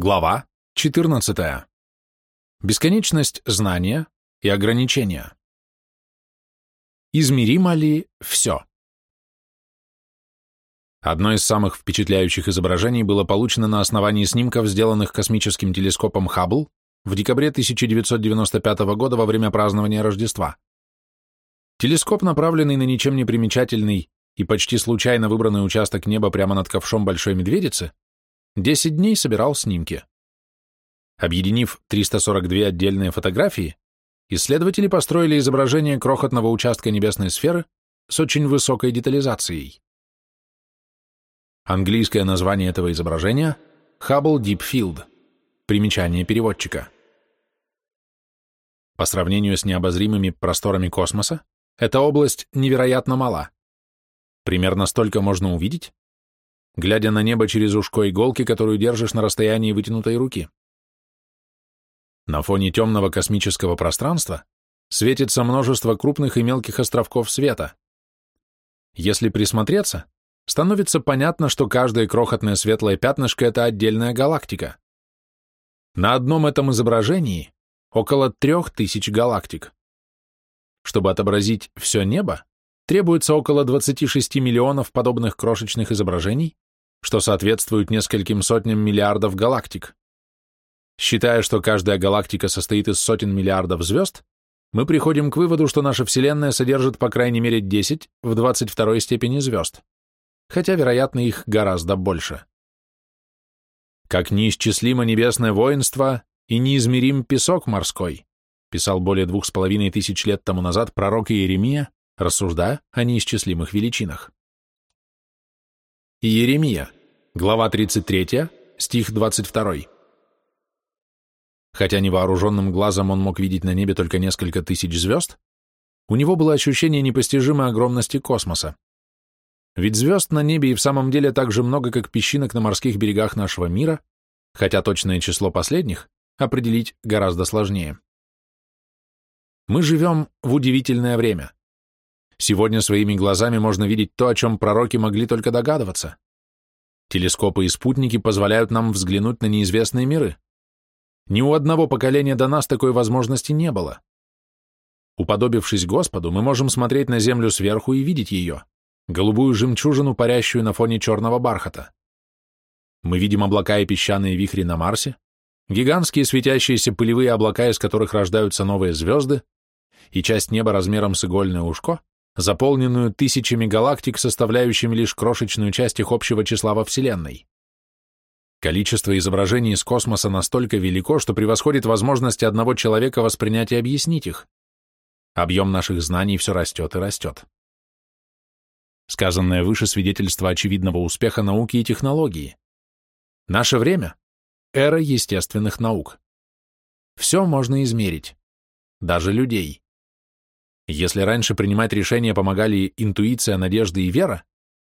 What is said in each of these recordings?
Глава 14. Бесконечность знания и ограничения. Измеримо ли все? Одно из самых впечатляющих изображений было получено на основании снимков, сделанных космическим телескопом Хаббл в декабре 1995 года во время празднования Рождества. Телескоп, направленный на ничем не примечательный и почти случайно выбранный участок неба прямо над ковшом Большой Медведицы, 10 дней собирал снимки. Объединив 342 отдельные фотографии, исследователи построили изображение крохотного участка небесной сферы с очень высокой детализацией. Английское название этого изображения – Hubble Deep Field. Примечание переводчика. По сравнению с необозримыми просторами космоса, эта область невероятно мала. Примерно столько можно увидеть, глядя на небо через ушко иголки, которую держишь на расстоянии вытянутой руки. На фоне темного космического пространства светится множество крупных и мелких островков света. Если присмотреться, становится понятно, что каждое крохотное светлое пятнышко — это отдельная галактика. На одном этом изображении около трех тысяч галактик. Чтобы отобразить все небо, требуется около 26 миллионов подобных крошечных изображений, что соответствует нескольким сотням миллиардов галактик. Считая, что каждая галактика состоит из сотен миллиардов звезд, мы приходим к выводу, что наша Вселенная содержит по крайней мере 10 в 22 степени звезд, хотя, вероятно, их гораздо больше. Как неисчислимо небесное воинство и неизмерим песок морской, писал более двух с половиной тысяч лет тому назад пророк Иеремия, рассуждая о неисчислимых величинах. Иеремия, глава 33, стих 22. Хотя невооруженным глазом он мог видеть на небе только несколько тысяч звезд, у него было ощущение непостижимой огромности космоса. Ведь звезд на небе и в самом деле так же много, как песчинок на морских берегах нашего мира, хотя точное число последних определить гораздо сложнее. Мы живем в удивительное время. Сегодня своими глазами можно видеть то, о чем пророки могли только догадываться. Телескопы и спутники позволяют нам взглянуть на неизвестные миры. Ни у одного поколения до нас такой возможности не было. Уподобившись Господу, мы можем смотреть на Землю сверху и видеть ее, голубую жемчужину, парящую на фоне черного бархата. Мы видим облака и песчаные вихри на Марсе, гигантские светящиеся пылевые облака, из которых рождаются новые звезды, и часть неба размером с игольное ушко, заполненную тысячами галактик, составляющими лишь крошечную часть их общего числа во Вселенной. Количество изображений из космоса настолько велико, что превосходит возможности одного человека воспринять и объяснить их. Объем наших знаний все растет и растет. Сказанное выше свидетельство очевидного успеха науки и технологии. Nаше время – эра естественных наук. Все можно измерить, даже людей. Если раньше принимать решения помогали интуиция, надежда и вера,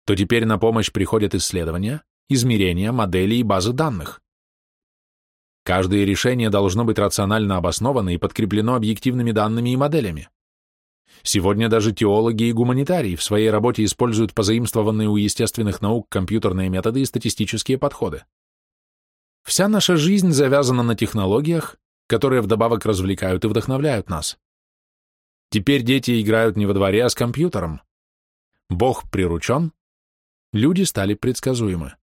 то теперь на помощь приходят исследования, измерения, модели и базы данных. Каждое решение должно быть рационально обосновано и подкреплено объективными данными и моделями. Сегодня даже теологи и гуманитарии в своей работе используют позаимствованные у естественных наук компьютерные методы и статистические подходы. Вся наша жизнь завязана на технологиях, которые вдобавок развлекают и вдохновляют нас. Теперь дети играют не во дворе, а с компьютером. Бог приручен, люди стали предсказуемы.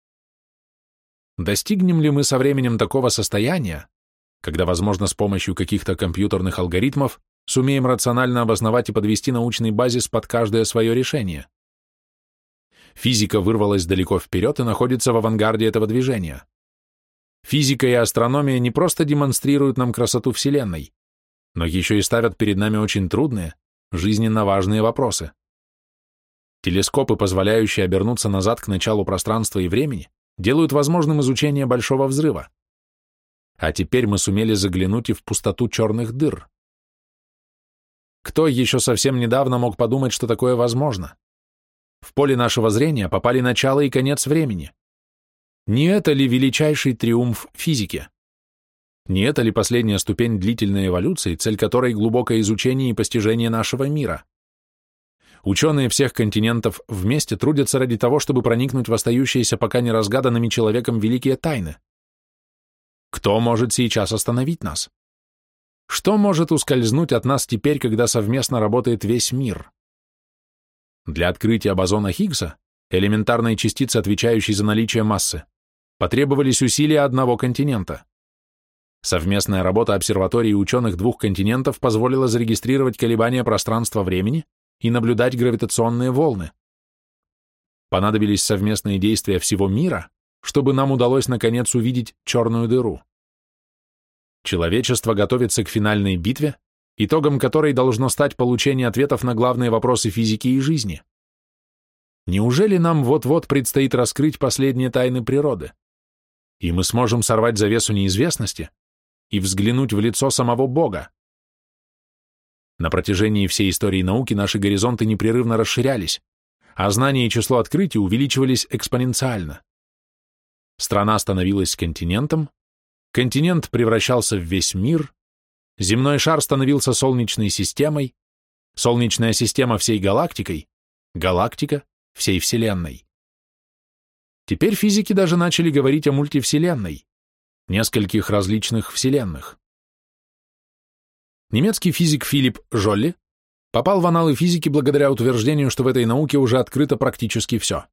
Достигнем ли мы со временем такого состояния, когда, возможно, с помощью каких-то компьютерных алгоритмов сумеем рационально обосновать и подвести научный базис под каждое свое решение? Физика вырвалась далеко вперед и находится в авангарде этого движения. Физика и астрономия не просто демонстрируют нам красоту Вселенной, но еще и ставят перед нами очень трудные, жизненно важные вопросы. Телескопы, позволяющие обернуться назад к началу пространства и времени, делают возможным изучение Большого взрыва. А теперь мы сумели заглянуть и в пустоту черных дыр. Кто еще совсем недавно мог подумать, что такое возможно? В поле нашего зрения попали начало и конец времени. Не это ли величайший триумф физики? Не это ли последняя ступень длительной эволюции, цель которой глубокое изучение и постижение нашего мира? Ученые всех континентов вместе трудятся ради того, чтобы проникнуть в остающиеся пока не разгаданными человеком великие тайны. Кто может сейчас остановить нас? Что может ускользнуть от нас теперь, когда совместно работает весь мир? Для открытия бозона Хиггса, элементарной частицы, отвечающей за наличие массы, потребовались усилия одного континента. Совместная работа обсерватории ученых двух континентов позволила зарегистрировать колебания пространства-времени и наблюдать гравитационные волны. Понадобились совместные действия всего мира, чтобы нам удалось наконец увидеть черную дыру. Человечество готовится к финальной битве, итогом которой должно стать получение ответов на главные вопросы физики и жизни. Неужели нам вот-вот предстоит раскрыть последние тайны природы? И мы сможем сорвать завесу неизвестности и взглянуть в лицо самого Бога. На протяжении всей истории науки наши горизонты непрерывно расширялись, а знания и число открытий увеличивались экспоненциально. Страна становилась континентом, континент превращался в весь мир, земной шар становился солнечной системой, солнечная система всей галактикой, галактика всей Вселенной. Теперь физики даже начали говорить о мультивселенной, нескольких различных вселенных. Немецкий физик Филипп Жолли попал в аналы физики благодаря утверждению, что в этой науке уже открыто практически все.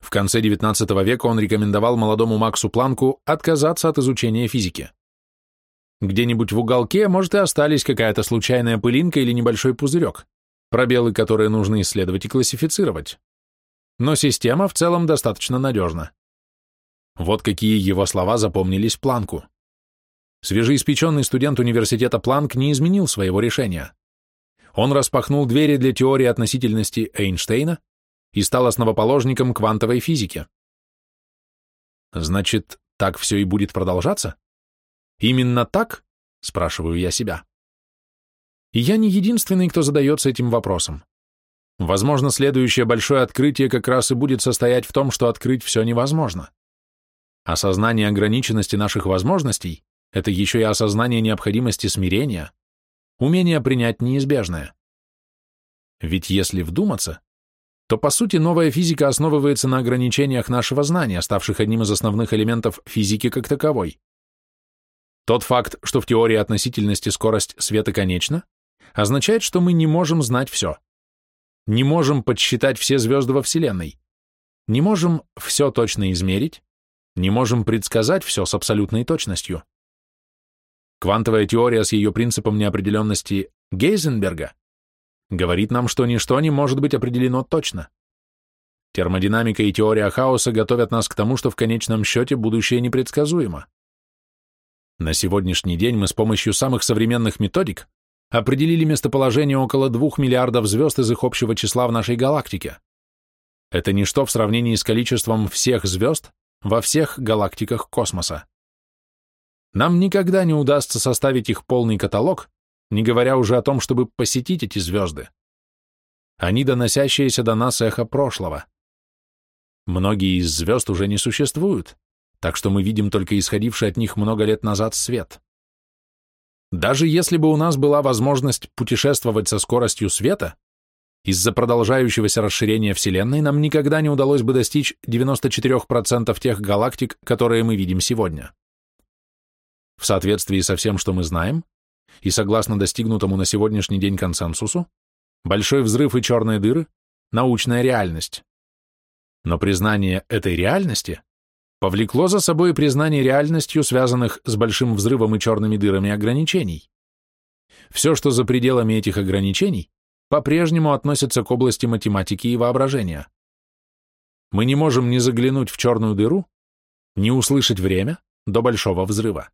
В конце XIX века он рекомендовал молодому Максу Планку отказаться от изучения физики. Где-нибудь в уголке, может, и остались какая-то случайная пылинка или небольшой пузырек, пробелы, которые нужно исследовать и классифицировать. Но система в целом достаточно надежна. Вот какие его слова запомнились Планку. Свежеиспеченный студент университета Планк не изменил своего решения. Он распахнул двери для теории относительности Эйнштейна и стал основоположником квантовой физики. Значит, так все и будет продолжаться? Именно так? Спрашиваю я себя. И я не единственный, кто задается этим вопросом. Возможно, следующее большое открытие как раз и будет состоять в том, что открыть все невозможно. Осознание ограниченности наших возможностей – это еще и осознание необходимости смирения, умение принять неизбежное. Ведь если вдуматься, то по сути новая физика основывается на ограничениях нашего знания, ставших одним из основных элементов физики как таковой. Тот факт, что в теории относительности скорость света конечна, означает, что мы не можем знать все. Не можем подсчитать все звезды во Вселенной. Не можем все точно измерить, не можем предсказать все с абсолютной точностью. Квантовая теория с ее принципом неопределенности Гейзенберга говорит нам, что ничто не может быть определено точно. Термодинамика и теория хаоса готовят нас к тому, что в конечном счете будущее непредсказуемо. На сегодняшний день мы с помощью самых современных методик определили местоположение около двух миллиардов звезд из их общего числа в нашей галактике. Это ничто в сравнении с количеством всех звезд, во всех галактиках космоса. Нам никогда не удастся составить их полный каталог, не говоря уже о том, чтобы посетить эти звезды. Они доносящиеся до нас эхо прошлого. Многие из звезд уже не существуют, так что мы видим только исходивший от них много лет назад свет. Даже если бы у нас была возможность путешествовать со скоростью света, из-за продолжающегося расширения Вселенной нам никогда не удалось бы достичь 94% тех галактик, которые мы видим сегодня. В соответствии со всем, что мы знаем, и согласно достигнутому на сегодняшний день консенсусу, большой взрыв и черные дыры – научная реальность. Но признание этой реальности повлекло за собой признание реальностью, связанных с большим взрывом и черными дырами ограничений. Все, что за пределами этих ограничений, по-прежнему относятся к области математики и воображения. Мы не можем ни заглянуть в черную дыру, ни услышать время до большого взрыва.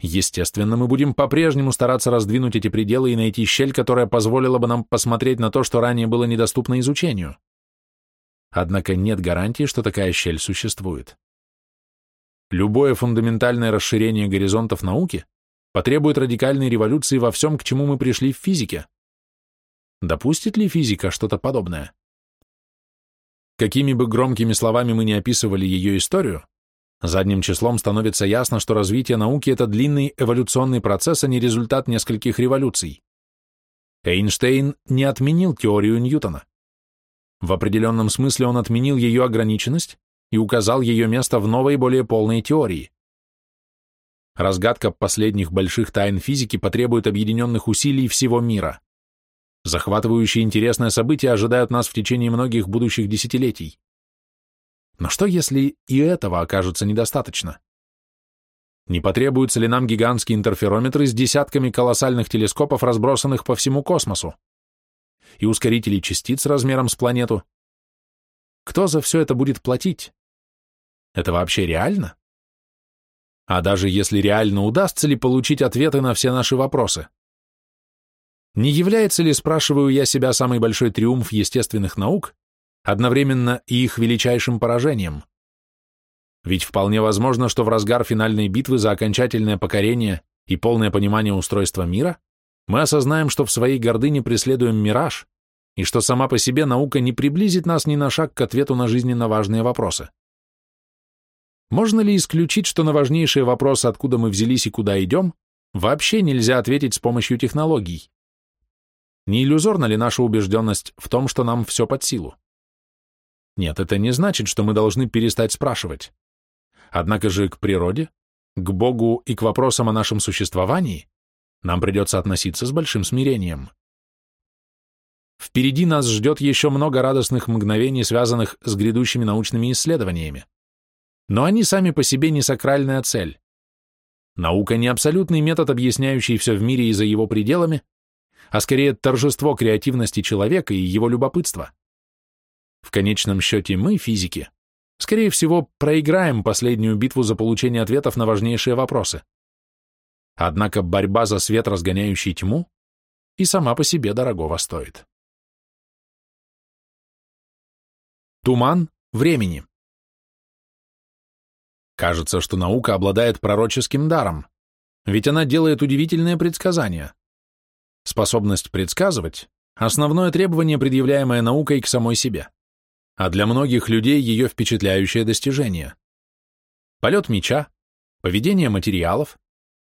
Естественно, мы будем по-прежнему стараться раздвинуть эти пределы и найти щель, которая позволила бы нам посмотреть на то, что ранее было недоступно изучению. Однако нет гарантии, что такая щель существует. Любое фундаментальное расширение горизонтов науки потребует радикальной революции во всем, к чему мы пришли в физике. Допустит ли физика что-то подобное? Какими бы громкими словами мы не описывали ее историю, задним числом становится ясно, что развитие науки – это длинный эволюционный процесс, а не результат нескольких революций. Эйнштейн не отменил теорию Ньютона. В определенном смысле он отменил ее ограниченность и указал ее место в новой, более полной теории Разгадка последних больших тайн физики потребует объединенных усилий всего мира. Захватывающие интересное события ожидают нас в течение многих будущих десятилетий. Но что, если и этого окажется недостаточно? Не потребуются ли нам гигантские интерферометры с десятками колоссальных телескопов, разбросанных по всему космосу? И ускорители частиц размером с планету? Кто за все это будет платить? Это вообще реально? А даже если реально, удастся ли получить ответы на все наши вопросы? Не является ли, спрашиваю я себя, самый большой триумф естественных наук, одновременно и их величайшим поражением? Ведь вполне возможно, что в разгар финальной битвы за окончательное покорение и полное понимание устройства мира мы осознаем, что в своей гордыне преследуем мираж, и что сама по себе наука не приблизит нас ни на шаг к ответу на жизненно важные вопросы. Можно ли исключить, что на важнейшие вопросы, откуда мы взялись и куда идем, вообще нельзя ответить с помощью технологий? Не иллюзорна ли наша убежденность в том, что нам все под силу? Нет, это не значит, что мы должны перестать спрашивать. Однако же к природе, к Богу и к вопросам о нашем существовании нам придется относиться с большим смирением. Впереди нас ждет еще много радостных мгновений, связанных с грядущими научными исследованиями. Но они сами по себе не сакральная цель. Наука не абсолютный метод, объясняющий все в мире и за его пределами, а скорее торжество креативности человека и его любопытства. В конечном счете мы, физики, скорее всего, проиграем последнюю битву за получение ответов на важнейшие вопросы. Однако борьба за свет, разгоняющий тьму, и сама по себе дорогого стоит. Туман времени. Кажется, что наука обладает пророческим даром, ведь она делает удивительные предсказания. Способность предсказывать – основное требование, предъявляемое наукой к самой себе а для многих людей ее впечатляющее достижение. Полет меча, поведение материалов,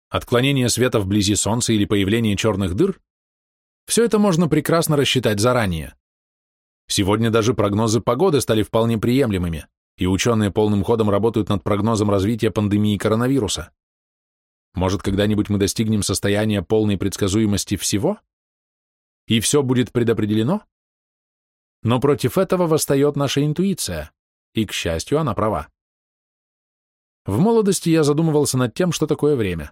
отклонение света вблизи Солнца или появление черных дыр – все это можно прекрасно рассчитать заранее. Сегодня даже прогнозы погоды стали вполне приемлемыми, и ученые полным ходом работают над прогнозом развития пандемии коронавируса. Может, когда-нибудь мы достигнем состояния полной предсказуемости всего? И все будет предопределено? Но против этого восстает наша интуиция, и, к счастью, она права. В молодости я задумывался над тем, что такое время.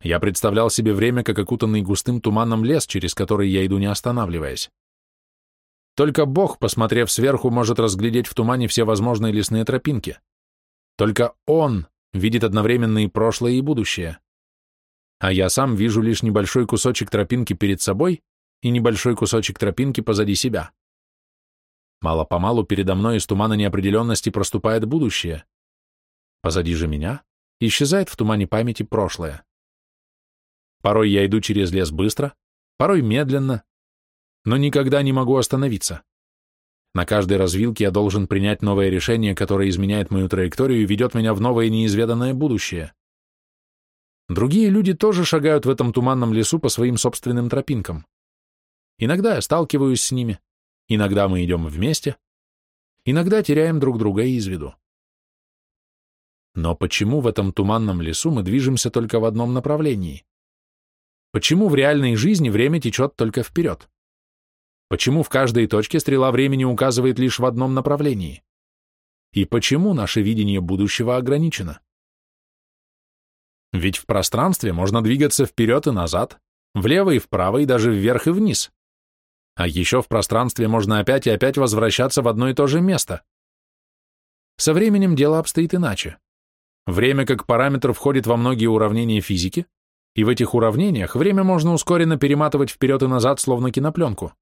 Я представлял себе время как окутанный густым туманом лес, через который я иду не останавливаясь. Только Бог, посмотрев сверху, может разглядеть в тумане все возможные лесные тропинки. Только Он видит одновременно и прошлое, и будущее. А я сам вижу лишь небольшой кусочек тропинки перед собой и небольшой кусочек тропинки позади себя. Мало-помалу передо мной из тумана неопределенности проступает будущее. Позади же меня исчезает в тумане памяти прошлое. Порой я иду через лес быстро, порой медленно, но никогда не могу остановиться. На каждой развилке я должен принять новое решение, которое изменяет мою траекторию и ведет меня в новое неизведанное будущее. Другие люди тоже шагают в этом туманном лесу по своим собственным тропинкам. Иногда я сталкиваюсь с ними, Иногда мы идем вместе, иногда теряем друг друга из виду. Но почему в этом туманном лесу мы движемся только в одном направлении? Почему в реальной жизни время течет только вперед? Почему в каждой точке стрела времени указывает лишь в одном направлении? И почему наше видение будущего ограничено? Ведь в пространстве можно двигаться вперед и назад, влево и вправо и даже вверх и вниз. А еще в пространстве можно опять и опять возвращаться в одно и то же место. Со временем дело обстоит иначе. Время как параметр входит во многие уравнения физики, и в этих уравнениях время можно ускоренно перематывать вперед и назад, словно кинопленку.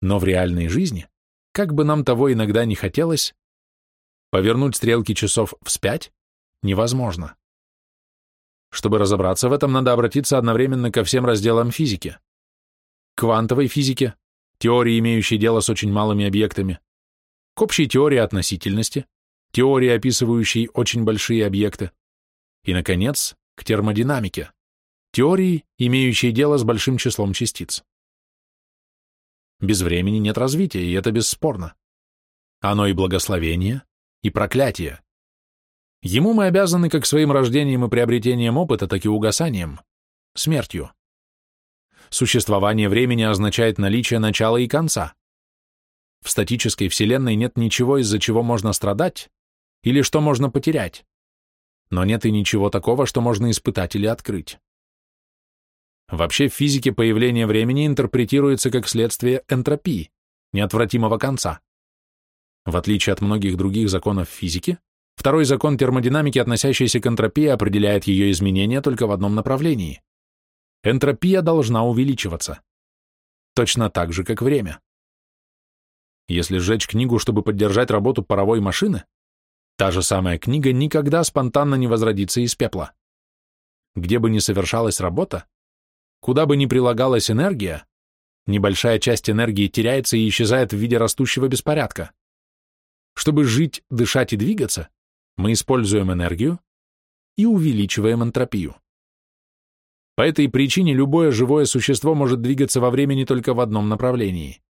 Но в реальной жизни, как бы нам того иногда не хотелось, повернуть стрелки часов вспять невозможно. Чтобы разобраться в этом, надо обратиться одновременно ко всем разделам физики квантовой физике, теории, имеющей дело с очень малыми объектами, к общей теории относительности, теории, описывающей очень большие объекты, и, наконец, к термодинамике, теории, имеющей дело с большим числом частиц. Без времени нет развития, и это бесспорно. Оно и благословение, и проклятие. Ему мы обязаны как своим рождением и приобретением опыта, так и угасанием, смертью. Существование времени означает наличие начала и конца. В статической Вселенной нет ничего, из-за чего можно страдать или что можно потерять, но нет и ничего такого, что можно испытать или открыть. Вообще в физике появление времени интерпретируется как следствие энтропии, неотвратимого конца. В отличие от многих других законов физики, второй закон термодинамики, относящийся к энтропии, определяет ее изменения только в одном направлении. Энтропия должна увеличиваться. Точно так же, как время. Если сжечь книгу, чтобы поддержать работу паровой машины, та же самая книга никогда спонтанно не возродится из пепла. Где бы ни совершалась работа, куда бы ни прилагалась энергия, небольшая часть энергии теряется и исчезает в виде растущего беспорядка. Чтобы жить, дышать и двигаться, мы используем энергию и увеличиваем энтропию. По этой причине любое живое существо может двигаться во времени только в одном направлении.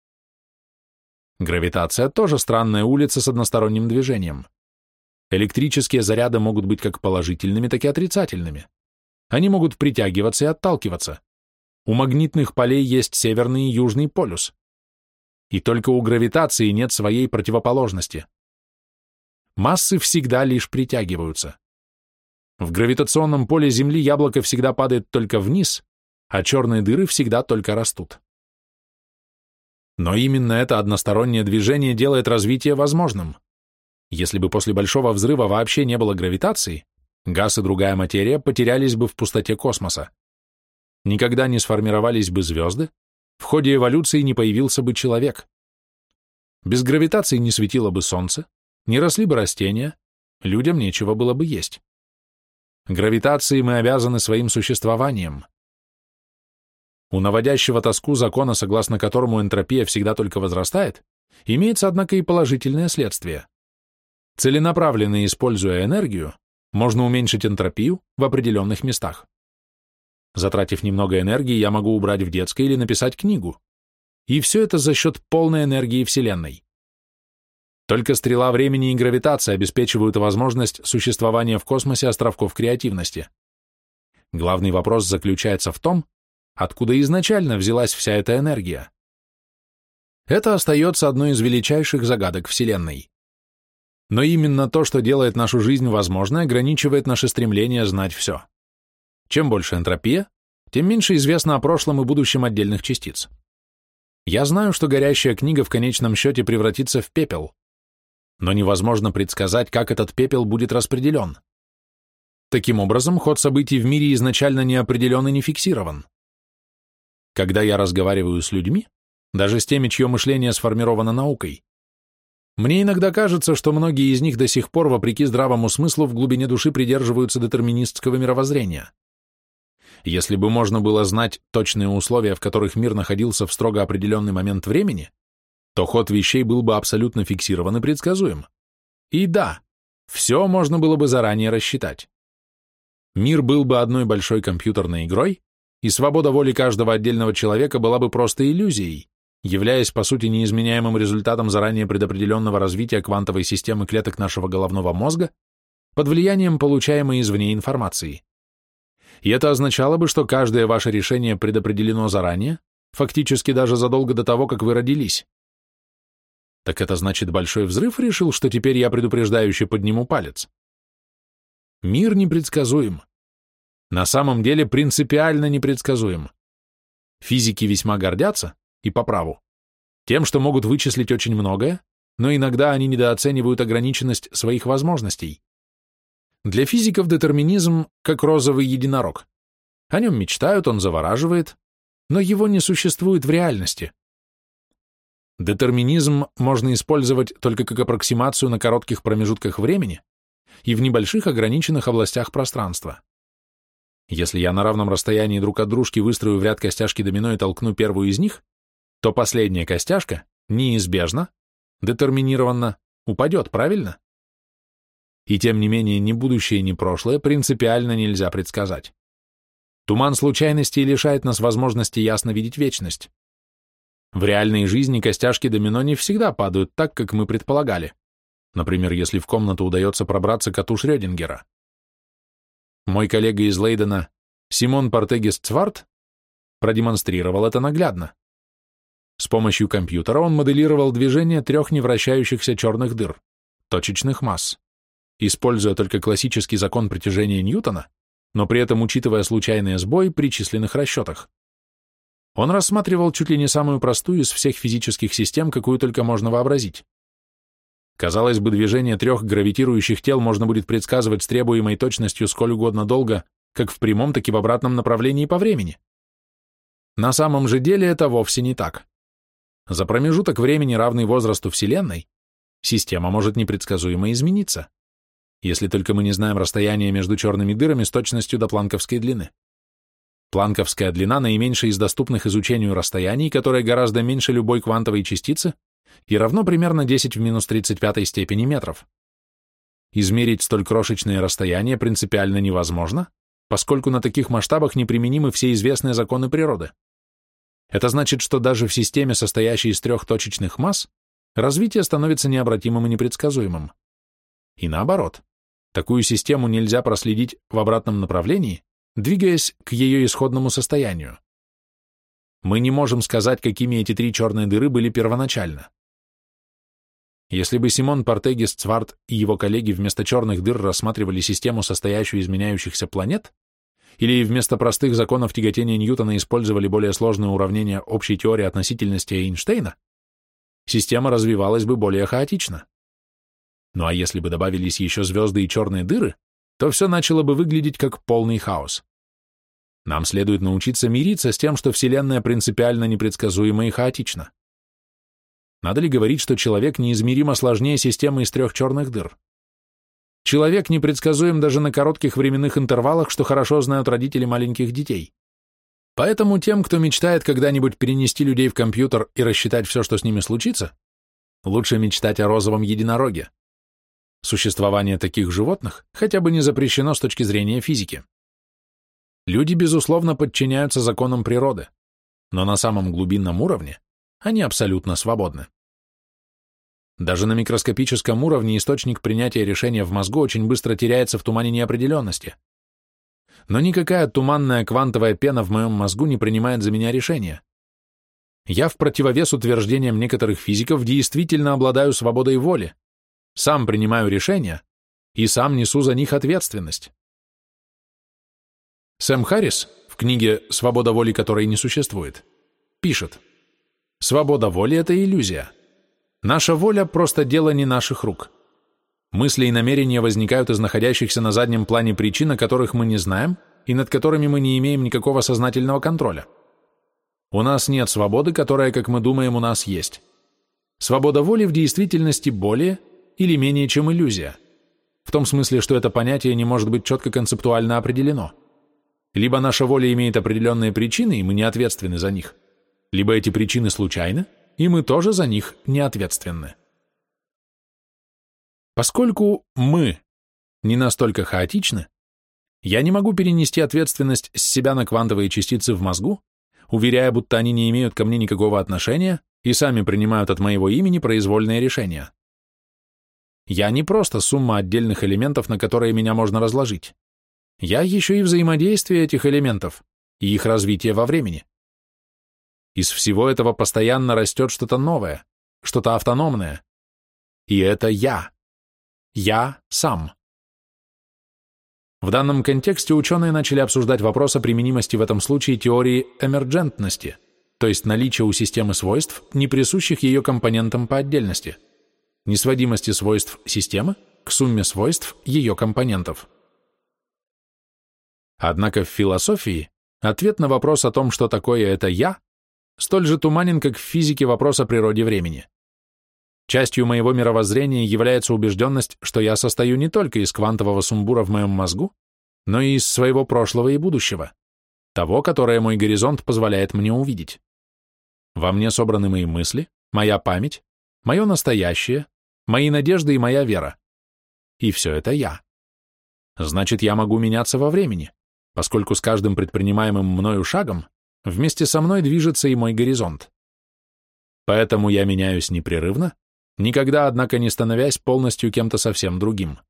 Гравитация тоже странная улица с односторонним движением. Электрические заряды могут быть как положительными, так и отрицательными. Они могут притягиваться и отталкиваться. У магнитных полей есть северный и южный полюс. И только у гравитации нет своей противоположности. Массы всегда лишь притягиваются. В гравитационном поле Земли яблоко всегда падает только вниз, а черные дыры всегда только растут. Но именно это одностороннее движение делает развитие возможным. Если бы после Большого взрыва вообще не было гравитации, газ и другая материя потерялись бы в пустоте космоса. Никогда не сформировались бы звезды, в ходе эволюции не появился бы человек. Без гравитации не светило бы солнце, не росли бы растения, людям нечего было бы есть. Гравитации мы обязаны своим существованием. У наводящего тоску закона, согласно которому энтропия всегда только возрастает, имеется, однако, и положительное следствие. Целенаправленно используя энергию, можно уменьшить энтропию в определенных местах. Затратив немного энергии, я могу убрать в детской или написать книгу. И все это за счет полной энергии Вселенной. Только стрела времени и гравитация обеспечивают возможность существования в космосе островков креативности. Главный вопрос заключается в том, откуда изначально взялась вся эта энергия. Это остается одной из величайших загадок Вселенной. Но именно то, что делает нашу жизнь возможной, ограничивает наше стремление знать все. Чем больше энтропия, тем меньше известно о прошлом и будущем отдельных частиц. Я знаю, что горящая книга в конечном счете превратится в пепел, но невозможно предсказать, как этот пепел будет распределен. Таким образом, ход событий в мире изначально не определен и не фиксирован. Когда я разговариваю с людьми, даже с теми, чье мышление сформировано наукой, мне иногда кажется, что многие из них до сих пор, вопреки здравому смыслу, в глубине души придерживаются детерминистского мировоззрения. Если бы можно было знать точные условия, в которых мир находился в строго определенный момент времени, то ход вещей был бы абсолютно фиксирован и предсказуем. И да, все можно было бы заранее рассчитать. Мир был бы одной большой компьютерной игрой, и свобода воли каждого отдельного человека была бы просто иллюзией, являясь по сути неизменяемым результатом заранее предопределенного развития квантовой системы клеток нашего головного мозга под влиянием получаемой извне информации. И это означало бы, что каждое ваше решение предопределено заранее, фактически даже задолго до того, как вы родились. Так это значит, Большой Взрыв решил, что теперь я предупреждающе подниму палец? Мир непредсказуем. На самом деле принципиально непредсказуем. Физики весьма гордятся, и по праву, тем, что могут вычислить очень многое, но иногда они недооценивают ограниченность своих возможностей. Для физиков детерминизм как розовый единорог. О нем мечтают, он завораживает, но его не существует в реальности. Детерминизм можно использовать только как аппроксимацию на коротких промежутках времени и в небольших ограниченных областях пространства. Если я на равном расстоянии друг от дружки выстрою в ряд костяшки домино и толкну первую из них, то последняя костяшка неизбежно, детерминированно упадет, правильно? И тем не менее ни будущее, ни прошлое принципиально нельзя предсказать. Туман случайностей лишает нас возможности ясно видеть вечность. В реальной жизни костяшки домино не всегда падают так, как мы предполагали. например, если в комнату удается пробраться коту Шрёдингера. Мой коллега из Лейдена, Симон Портегис Цварт, продемонстрировал это наглядно. С помощью компьютера он моделировал движение трех невращающихся черных дыр, точечных масс, используя только классический закон притяжения Ньютона, но при этом учитывая случайные сбои при численных расчетах. Он рассматривал чуть ли не самую простую из всех физических систем, какую только можно вообразить. Казалось бы, движение трех гравитирующих тел можно будет предсказывать с требуемой точностью сколь угодно долго, как в прямом, так и в обратном направлении по времени. На самом же деле это вовсе не так. За промежуток времени, равный возрасту Вселенной, система может непредсказуемо измениться, если только мы не знаем расстояние между черными дырами с точностью до планковской длины. Планковская длина наименьшая из доступных изучению расстояний, которая гораздо меньше любой квантовой частицы и равно примерно 10 в минус 35 степени метров. Измерить столь крошечные расстояния принципиально невозможно, поскольку на таких масштабах неприменимы все известные законы природы. Это значит, что даже в системе, состоящей из трех точечных масс, развитие становится необратимым и непредсказуемым. И наоборот, такую систему нельзя проследить в обратном направлении, двигаясь к ее исходному состоянию. Мы не можем сказать, какими эти три черные дыры были первоначально. Если бы Симон Портегис Цварт и его коллеги вместо черных дыр рассматривали систему, состоящую из меняющихся планет, или вместо простых законов тяготения Ньютона использовали более сложные уравнения общей теории относительности Эйнштейна, система развивалась бы более хаотично. Ну а если бы добавились еще звезды и черные дыры, то все начало бы выглядеть как полный хаос. Нам следует научиться мириться с тем, что Вселенная принципиально непредсказуема и хаотична. Надо ли говорить, что человек неизмеримо сложнее системы из трех черных дыр? Человек непредсказуем даже на коротких временных интервалах, что хорошо знают родители маленьких детей. Поэтому тем, кто мечтает когда-нибудь перенести людей в компьютер и рассчитать все, что с ними случится, лучше мечтать о розовом единороге. Существование таких животных хотя бы не запрещено с точки зрения физики. Люди, безусловно, подчиняются законам природы, но на самом глубинном уровне они абсолютно свободны. Даже на микроскопическом уровне источник принятия решения в мозгу очень быстро теряется в тумане неопределенности. Но никакая туманная квантовая пена в моем мозгу не принимает за меня решения. Я в противовес утверждениям некоторых физиков действительно обладаю свободой воли, сам принимаю решения и сам несу за них ответственность. Сэм Харрис в книге «Свобода воли, которой не существует» пишет «Свобода воли – это иллюзия. Наша воля – просто дело не наших рук. Мысли и намерения возникают из находящихся на заднем плане причин, о которых мы не знаем и над которыми мы не имеем никакого сознательного контроля. У нас нет свободы, которая, как мы думаем, у нас есть. Свобода воли в действительности более или менее чем иллюзия, в том смысле, что это понятие не может быть четко концептуально определено. Либо наша воля имеет определенные причины, и мы не ответственны за них, либо эти причины случайны, и мы тоже за них не ответственны. Поскольку мы не настолько хаотичны, я не могу перенести ответственность с себя на квантовые частицы в мозгу, уверяя, будто они не имеют ко мне никакого отношения и сами принимают от моего имени произвольные решения. Я не просто сумма отдельных элементов, на которые меня можно разложить. Я еще и взаимодействие этих элементов и их развитие во времени. Из всего этого постоянно растет что-то новое, что-то автономное. И это я. Я сам. В данном контексте ученые начали обсуждать вопрос о применимости в этом случае теории эмерджентности, то есть наличия у системы свойств, не присущих ее компонентам по отдельности, несводимости свойств системы к сумме свойств ее компонентов. Однако в философии ответ на вопрос о том, что такое это «я», столь же туманен, как в физике вопрос о природе времени. Частью моего мировоззрения является убежденность, что я состою не только из квантового сумбура в моем мозгу, но и из своего прошлого и будущего, того, которое мой горизонт позволяет мне увидеть. Во мне собраны мои мысли, моя память, мое настоящее, мои надежды и моя вера. И все это я. Значит, я могу меняться во времени поскольку с каждым предпринимаемым мною шагом вместе со мной движется и мой горизонт. Поэтому я меняюсь непрерывно, никогда, однако, не становясь полностью кем-то совсем другим.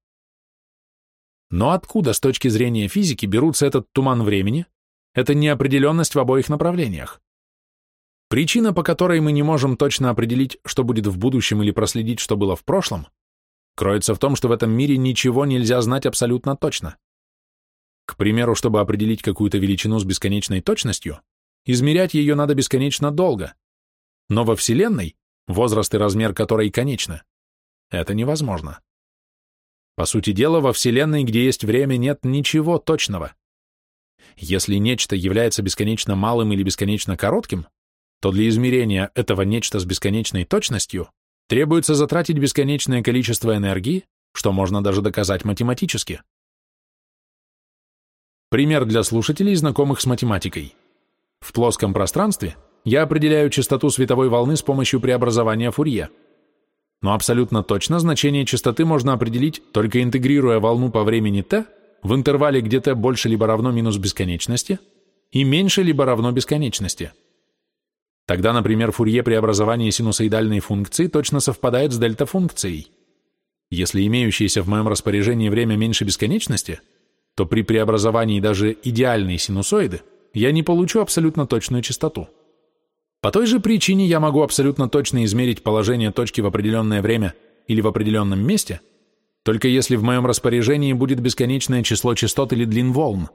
Но откуда с точки зрения физики берутся этот туман времени, эта неопределенность в обоих направлениях? Причина, по которой мы не можем точно определить, что будет в будущем или проследить, что было в прошлом, кроется в том, что в этом мире ничего нельзя знать абсолютно точно. К примеру, чтобы определить какую-то величину с бесконечной точностью, измерять ее надо бесконечно долго. Но во Вселенной, возраст и размер которой конечны, это невозможно. По сути дела, во Вселенной, где есть время, нет ничего точного. Если нечто является бесконечно малым или бесконечно коротким, то для измерения этого нечто с бесконечной точностью требуется затратить бесконечное количество энергии, что можно даже доказать математически. Пример для слушателей, знакомых с математикой. В плоском пространстве я определяю частоту световой волны с помощью преобразования Фурье. Но абсолютно точно значение частоты можно определить, только интегрируя волну по времени t в интервале, где t больше либо равно минус бесконечности и меньше либо равно бесконечности. Тогда, например, Фурье преобразования синусоидальной функции точно совпадает с дельта-функцией. Если имеющееся в моем распоряжении время меньше бесконечности, то при преобразовании даже идеальной синусоиды я не получу абсолютно точную частоту. По той же причине я могу абсолютно точно измерить положение точки в определенное время или в определенном месте, только если в моем распоряжении будет бесконечное число частот или длин волн.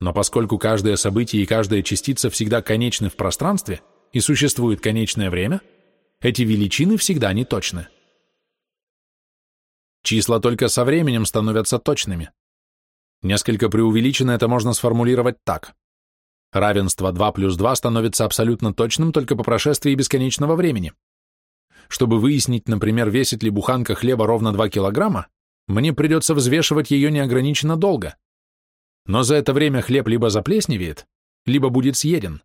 Но поскольку каждое событие и каждая частица всегда конечны в пространстве, и существует конечное время, эти величины всегда неточны. Числа только со временем становятся точными. Несколько преувеличенно это можно сформулировать так. Равенство 2 плюс 2 становится абсолютно точным только по прошествии бесконечного времени. Чтобы выяснить, например, весит ли буханка хлеба ровно 2 килограмма, мне придется взвешивать ее неограниченно долго. Но за это время хлеб либо заплесневеет, либо будет съеден.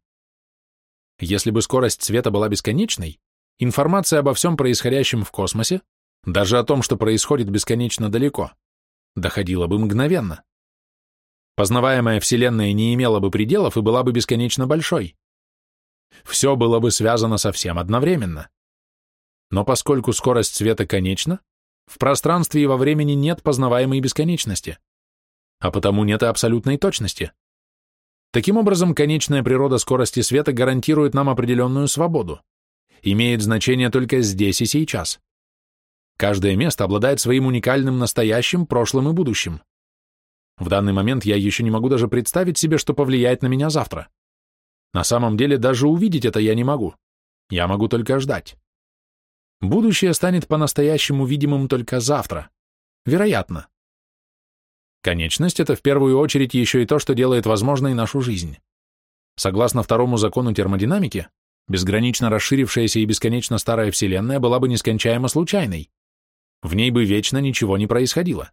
Если бы скорость света была бесконечной, информация обо всем происходящем в космосе, даже о том, что происходит бесконечно далеко, доходила бы мгновенно. Познаваемая Вселенная не имела бы пределов и была бы бесконечно большой. Все было бы связано со всем одновременно. Но поскольку скорость света конечна, в пространстве и во времени нет познаваемой бесконечности, а потому нет и абсолютной точности. Таким образом, конечная природа скорости света гарантирует нам определенную свободу. Имеет значение только здесь и сейчас. Каждое место обладает своим уникальным настоящим, прошлым и будущим. В данный момент я еще не могу даже представить себе, что повлияет на меня завтра. На самом деле даже увидеть это я не могу. Я могу только ждать. Будущее станет по-настоящему видимым только завтра. Вероятно. Конечность — это в первую очередь еще и то, что делает возможной нашу жизнь. Согласно второму закону термодинамики, безгранично расширившаяся и бесконечно старая Вселенная была бы нескончаемо случайной. В ней бы вечно ничего не происходило.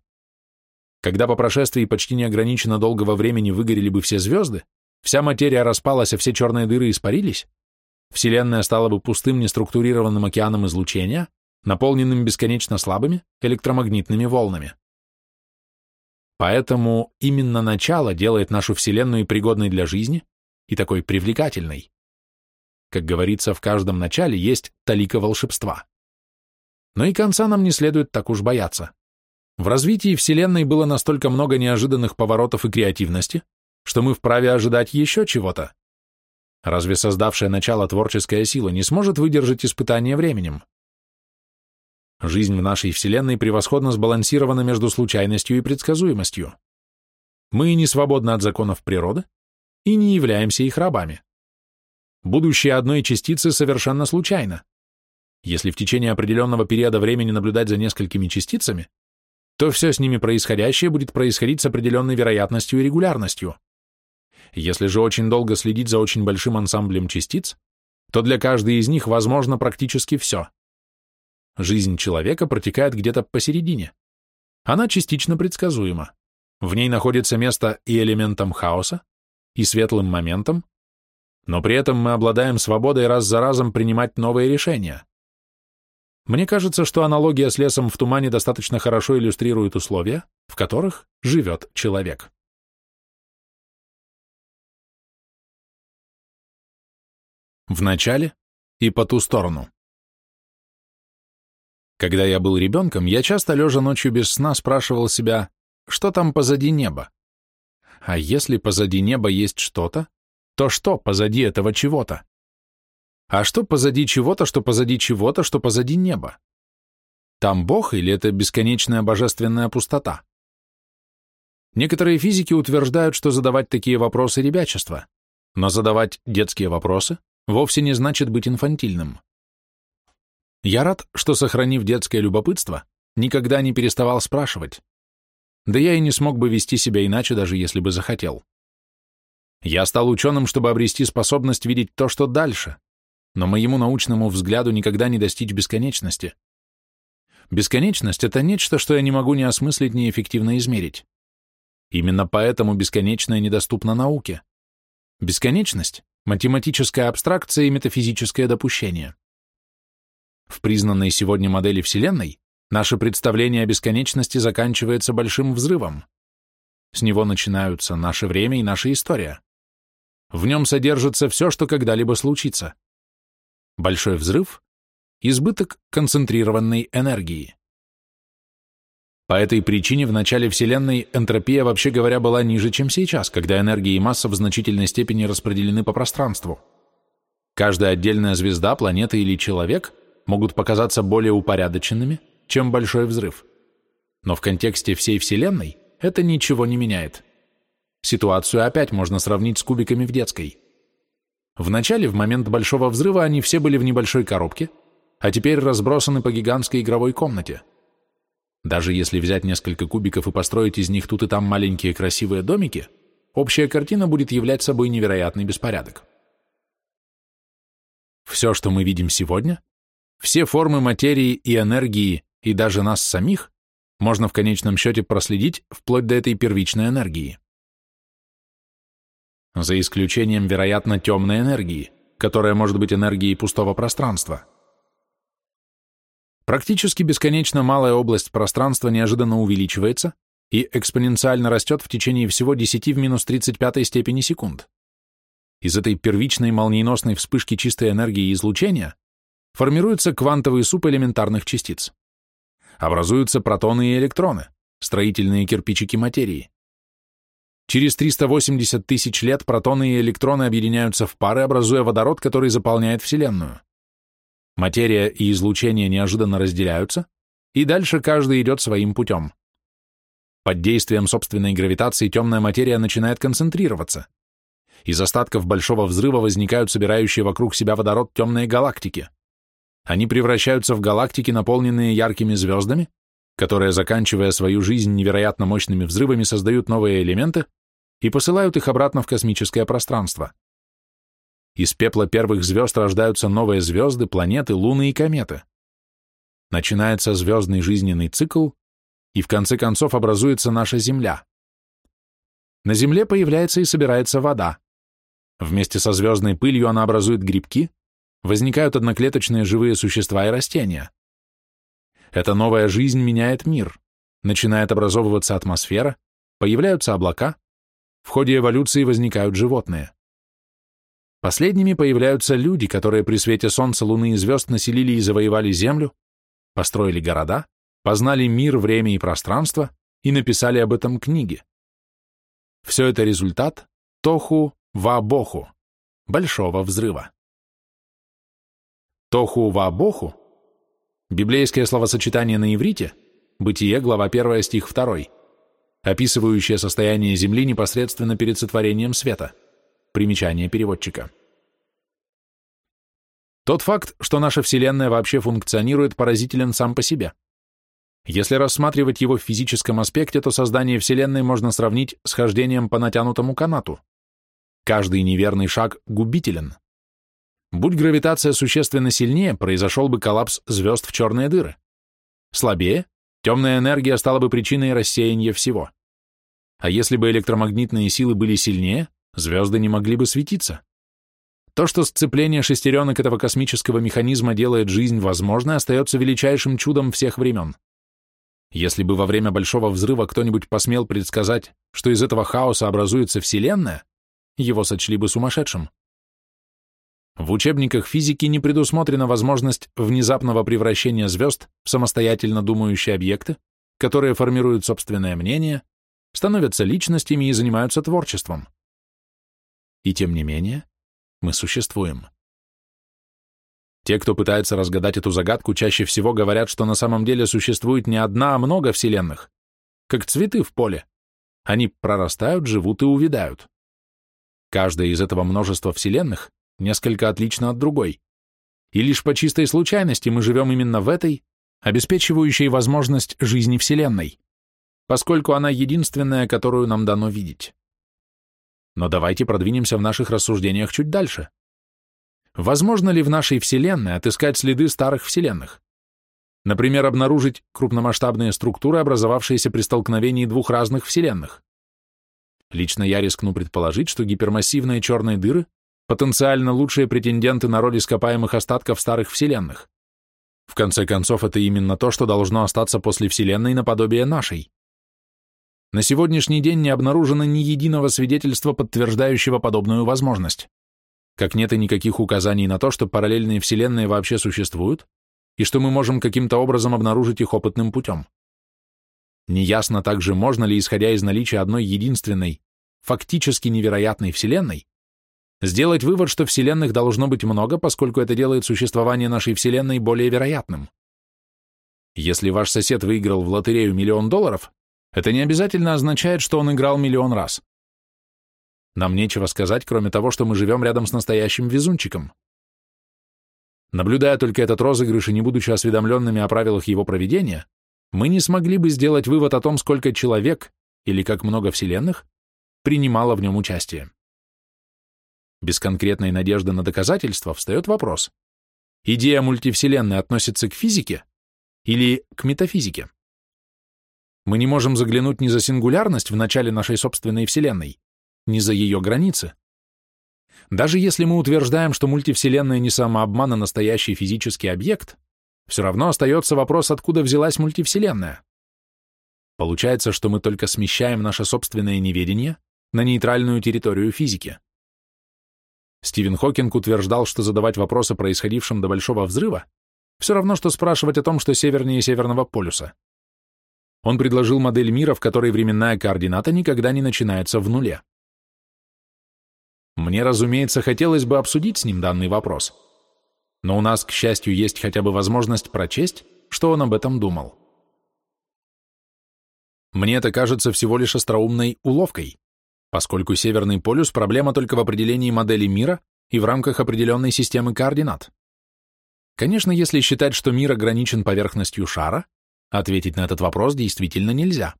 Когда по прошествии почти неограниченно долгого времени выгорели бы все звезды, вся материя распалась, а все черные дыры испарились, Вселенная стала бы пустым неструктурированным океаном излучения, наполненным бесконечно слабыми электромагнитными волнами. Поэтому именно начало делает нашу Вселенную пригодной для жизни и такой привлекательной. Как говорится, в каждом начале есть талика волшебства. Но и конца нам не следует так уж бояться. В развитии Вселенной было настолько много неожиданных поворотов и креативности, что мы вправе ожидать еще чего-то. Разве создавшая начало творческая сила не сможет выдержать испытание временем? Жизнь в нашей Вселенной превосходно сбалансирована между случайностью и предсказуемостью. Мы не свободны от законов природы и не являемся их рабами. Будущее одной частицы совершенно случайно. Если в течение определенного периода времени наблюдать за несколькими частицами, то все с ними происходящее будет происходить с определенной вероятностью и регулярностью. Если же очень долго следить за очень большим ансамблем частиц, то для каждой из них возможно практически все. Жизнь человека протекает где-то посередине. Она частично предсказуема. В ней находится место и элементом хаоса, и светлым моментом, но при этом мы обладаем свободой раз за разом принимать новые решения. Мне кажется, что аналогия с лесом в тумане достаточно хорошо иллюстрирует условия, в которых живет человек. В начале и по ту сторону. Когда я был ребенком, я часто, лежа ночью без сна, спрашивал себя, что там позади неба? А если позади неба есть что-то, то что позади этого чего-то? А что позади чего-то, что позади чего-то, что позади неба? Там Бог или это бесконечная божественная пустота? Некоторые физики утверждают, что задавать такие вопросы – ребячество, но задавать детские вопросы вовсе не значит быть инфантильным. Я рад, что, сохранив детское любопытство, никогда не переставал спрашивать. Да я и не смог бы вести себя иначе, даже если бы захотел. Я стал ученым, чтобы обрести способность видеть то, что дальше, но моему научному взгляду никогда не достичь бесконечности. Бесконечность — это нечто, что я не могу ни осмыслить, ни эффективно измерить. Именно поэтому бесконечное недоступно науке. Бесконечность — математическая абстракция и метафизическое допущение. В признанной сегодня модели Вселенной наше представление о бесконечности заканчивается большим взрывом. С него начинаются наше время и наша история. В нем содержится все, что когда-либо случится. Большой взрыв – избыток концентрированной энергии. По этой причине в начале Вселенной энтропия, вообще говоря, была ниже, чем сейчас, когда энергия и масса в значительной степени распределены по пространству. Каждая отдельная звезда, планета или человек могут показаться более упорядоченными, чем большой взрыв. Но в контексте всей Вселенной это ничего не меняет. Ситуацию опять можно сравнить с кубиками в детской. Вначале, в момент большого взрыва, они все были в небольшой коробке, а теперь разбросаны по гигантской игровой комнате. Даже если взять несколько кубиков и построить из них тут и там маленькие красивые домики, общая картина будет являть собой невероятный беспорядок. Все, что мы видим сегодня, все формы материи и энергии, и даже нас самих, можно в конечном счете проследить вплоть до этой первичной энергии. За исключением, вероятно, темной энергии, которая может быть энергией пустого пространства. Практически бесконечно малая область пространства неожиданно увеличивается и экспоненциально растет в течение всего 10 в минус 35 степени секунд. Из этой первичной молниеносной вспышки чистой энергии и излучения формируется квантовый суп элементарных частиц. Образуются протоны и электроны, строительные кирпичики материи. Через 380 тысяч лет протоны и электроны объединяются в пары, образуя водород, который заполняет Вселенную. Материя и излучение неожиданно разделяются, и дальше каждый идет своим путем. Под действием собственной гравитации темная материя начинает концентрироваться. Из остатков большого взрыва возникают собирающие вокруг себя водород темные галактики. Они превращаются в галактики, наполненные яркими звездами, которые, заканчивая свою жизнь невероятно мощными взрывами, создают новые элементы и посылают их обратно в космическое пространство. Из пепла первых звезд рождаются новые звезды, планеты, луны и кометы. Начинается звездный жизненный цикл, и в конце концов образуется наша Земля. На Земле появляется и собирается вода. Вместе со звездной пылью она образует грибки, возникают одноклеточные живые существа и растения. Эта новая жизнь меняет мир, начинает образовываться атмосфера, появляются облака, в ходе эволюции возникают животные. Последними появляются люди, которые при свете солнца, луны и звезд населили и завоевали Землю, построили города, познали мир, время и пространство и написали об этом книги. Все это результат Тоху Вабоху, Большого Взрыва. Тоху Вабоху – библейское словосочетание на иврите, Бытие, глава 1, стих 2, описывающее состояние Земли непосредственно перед сотворением света. Примечание переводчика. Тот факт, что наша Вселенная вообще функционирует, поразителен сам по себе. Если рассматривать его в физическом аспекте, то создание Вселенной можно сравнить с хождением по натянутому канату. Каждый неверный шаг губителен. Будь гравитация существенно сильнее, произошел бы коллапс звезд в черные дыры. Слабее, темная энергия стала бы причиной рассеяния всего. А если бы электромагнитные силы были сильнее, звезды не могли бы светиться. То, что сцепление шестеренок этого космического механизма делает жизнь возможной, остается величайшим чудом всех времен. Если бы во время Большого Взрыва кто-нибудь посмел предсказать, что из этого хаоса образуется Вселенная, его сочли бы сумасшедшим. В учебниках физики не предусмотрена возможность внезапного превращения звезд в самостоятельно думающие объекты, которые формируют собственное мнение, становятся личностями и занимаются творчеством. И тем не менее, мы существуем. Те, кто пытается разгадать эту загадку, чаще всего говорят, что на самом деле существует не одна, а много вселенных, как цветы в поле. Они прорастают, живут и увядают. Каждая из этого множества вселенных несколько отлична от другой. И лишь по чистой случайности мы живем именно в этой, обеспечивающей возможность жизни Вселенной, поскольку она единственная, которую нам дано видеть. Но давайте продвинемся в наших рассуждениях чуть дальше. Возможно ли в нашей Вселенной отыскать следы старых Вселенных? Например, обнаружить крупномасштабные структуры, образовавшиеся при столкновении двух разных Вселенных. Лично я рискну предположить, что гипермассивные черные дыры – потенциально лучшие претенденты на роль ископаемых остатков старых Вселенных. В конце концов, это именно то, что должно остаться после Вселенной наподобие нашей. На сегодняшний день не обнаружено ни единого свидетельства, подтверждающего подобную возможность как нет и никаких указаний на то, что параллельные вселенные вообще существуют, и что мы можем каким-то образом обнаружить их опытным путем. Неясно также, можно ли, исходя из наличия одной единственной, фактически невероятной вселенной, сделать вывод, что вселенных должно быть много, поскольку это делает существование нашей вселенной более вероятным. Если ваш сосед выиграл в лотерею миллион долларов, это не обязательно означает, что он играл миллион раз. Нам нечего сказать, кроме того, что мы живем рядом с настоящим везунчиком. Наблюдая только этот розыгрыш и не будучи осведомленными о правилах его проведения, мы не смогли бы сделать вывод о том, сколько человек, или как много вселенных, принимало в нем участие. Без конкретной надежды на доказательства встает вопрос. Идея мультивселенной относится к физике или к метафизике? Мы не можем заглянуть ни за сингулярность в начале нашей собственной Вселенной, ни за ее границы. Даже если мы утверждаем, что мультивселенная не самообман, а настоящий физический объект, все равно остается вопрос, откуда взялась мультивселенная. Получается, что мы только смещаем наше собственное неведение на нейтральную территорию физики. Стивен Хокинг утверждал, что задавать вопросы о происходившем до Большого взрыва все равно, что спрашивать о том, что севернее Северного полюса. Он предложил модель мира, в которой временная координата никогда не начинается в нуле. Мне, разумеется, хотелось бы обсудить с ним данный вопрос. Но у нас, к счастью, есть хотя бы возможность прочесть, что он об этом думал. Мне это кажется всего лишь остроумной уловкой, поскольку Северный полюс – проблема только в определении модели мира и в рамках определенной системы координат. Конечно, если считать, что мир ограничен поверхностью шара, ответить на этот вопрос действительно нельзя.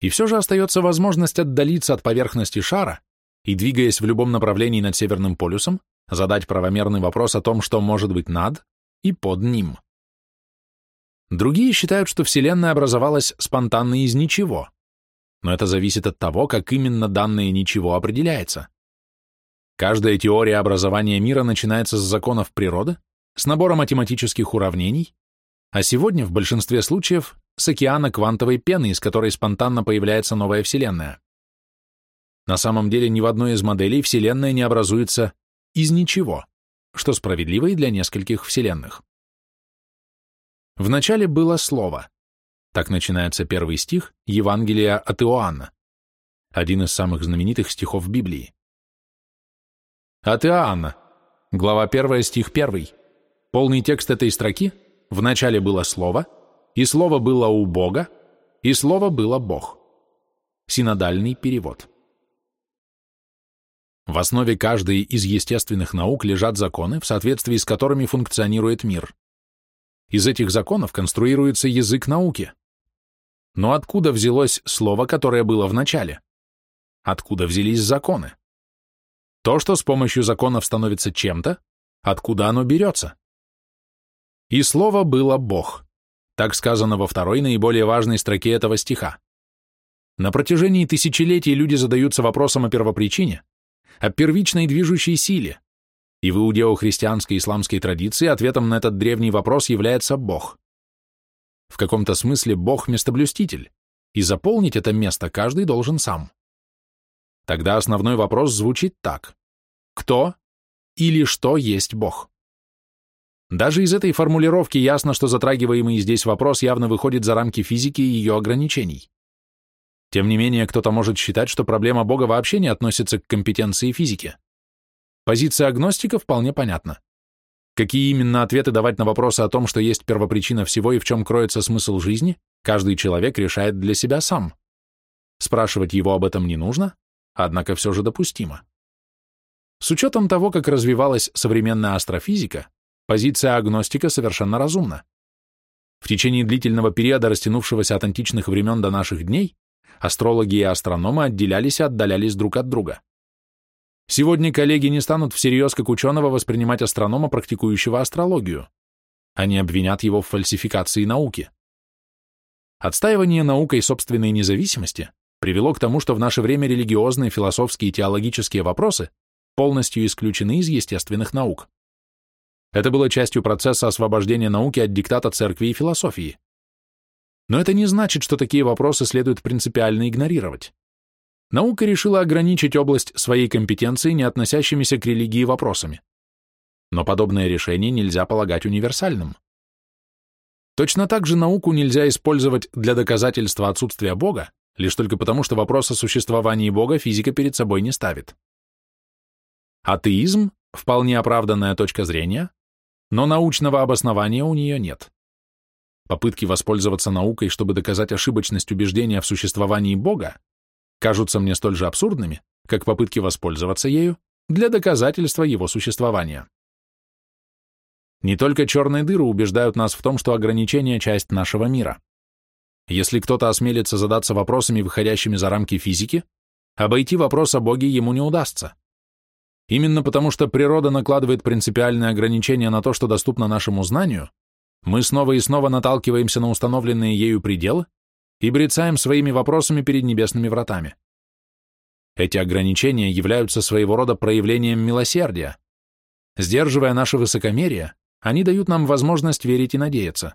И все же остается возможность отдалиться от поверхности шара и, двигаясь в любом направлении над Северным полюсом, задать правомерный вопрос о том, что может быть над и под ним. Другие считают, что Вселенная образовалась спонтанно из ничего, но это зависит от того, как именно данное ничего определяется. Каждая теория образования мира начинается с законов природы, с набора математических уравнений, а сегодня в большинстве случаев с океана квантовой пены, из которой спонтанно появляется новая Вселенная. На самом деле ни в одной из моделей Вселенная не образуется из ничего, что справедливо и для нескольких Вселенных. Вначале было Слово. Так начинается первый стих Евангелия от Иоанна, один из самых знаменитых стихов Библии. От Иоанна, глава 1, стих 1. Полный текст этой строки «Вначале было Слово, и Слово было у Бога, и Слово было Бог». Синодальный перевод. В основе каждой из естественных наук лежат законы, в соответствии с которыми функционирует мир. Из этих законов конструируется язык науки. Но откуда взялось слово, которое было в начале? Откуда взялись законы? То, что с помощью законов становится чем-то, откуда оно берется? И слово было Бог. Так сказано во второй наиболее важной строке этого стиха. На протяжении тысячелетий люди задаются вопросом о первопричине, о первичной движущей силе, и в иудео-христианской исламской традиции ответом на этот древний вопрос является Бог. В каком-то смысле Бог – местоблюститель, и заполнить это место каждый должен сам. Тогда основной вопрос звучит так. Кто или что есть Бог. Даже из этой формулировки ясно, что затрагиваемый здесь вопрос явно выходит за рамки физики и ее ограничений. Тем не менее, кто-то может считать, что проблема Бога вообще не относится к компетенции физики. Позиция агностика вполне понятна. Какие именно ответы давать на вопросы о том, что есть первопричина всего и в чем кроется смысл жизни, каждый человек решает для себя сам. Спрашивать его об этом не нужно, однако все же допустимо. С учетом того, как развивалась современная астрофизика, позиция агностика совершенно разумна. В течение длительного периода, растянувшегося от античных времен до наших дней, астрологи и астрономы отделялись и отдалялись друг от друга. Сегодня коллеги не станут всерьез как ученого воспринимать астронома, практикующего астрологию. Они обвинят его в фальсификации науки. Отстаивание наукой собственной независимости привело к тому, что в наше время религиозные, философские и теологические вопросы полностью исключены из естественных наук. Это было частью процесса освобождения науки от диктата церкви и философии. Но это не значит, что такие вопросы следует принципиально игнорировать. Наука решила ограничить область своей компетенции, не относящимися к религии вопросами. Но подобное решение нельзя полагать универсальным. Точно так же науку нельзя использовать для доказательства отсутствия Бога, лишь только потому, что вопрос о существовании Бога физика перед собой не ставит. Атеизм – вполне оправданная точка зрения, но научного обоснования у нее нет. Попытки воспользоваться наукой, чтобы доказать ошибочность убеждения в существовании Бога, кажутся мне столь же абсурдными, как попытки воспользоваться ею для доказательства его существования. Не только черные дыры убеждают нас в том, что ограничение – часть нашего мира. Если кто-то осмелится задаться вопросами, выходящими за рамки физики, обойти вопрос о Боге ему не удастся. Именно потому, что природа накладывает принципиальные ограничения на то, что доступно нашему знанию, мы снова и снова наталкиваемся на установленные ею пределы, и брецаем своими вопросами перед небесными вратами. Эти ограничения являются своего рода проявлением милосердия. Сдерживая наше высокомерие, они дают нам возможность верить и надеяться.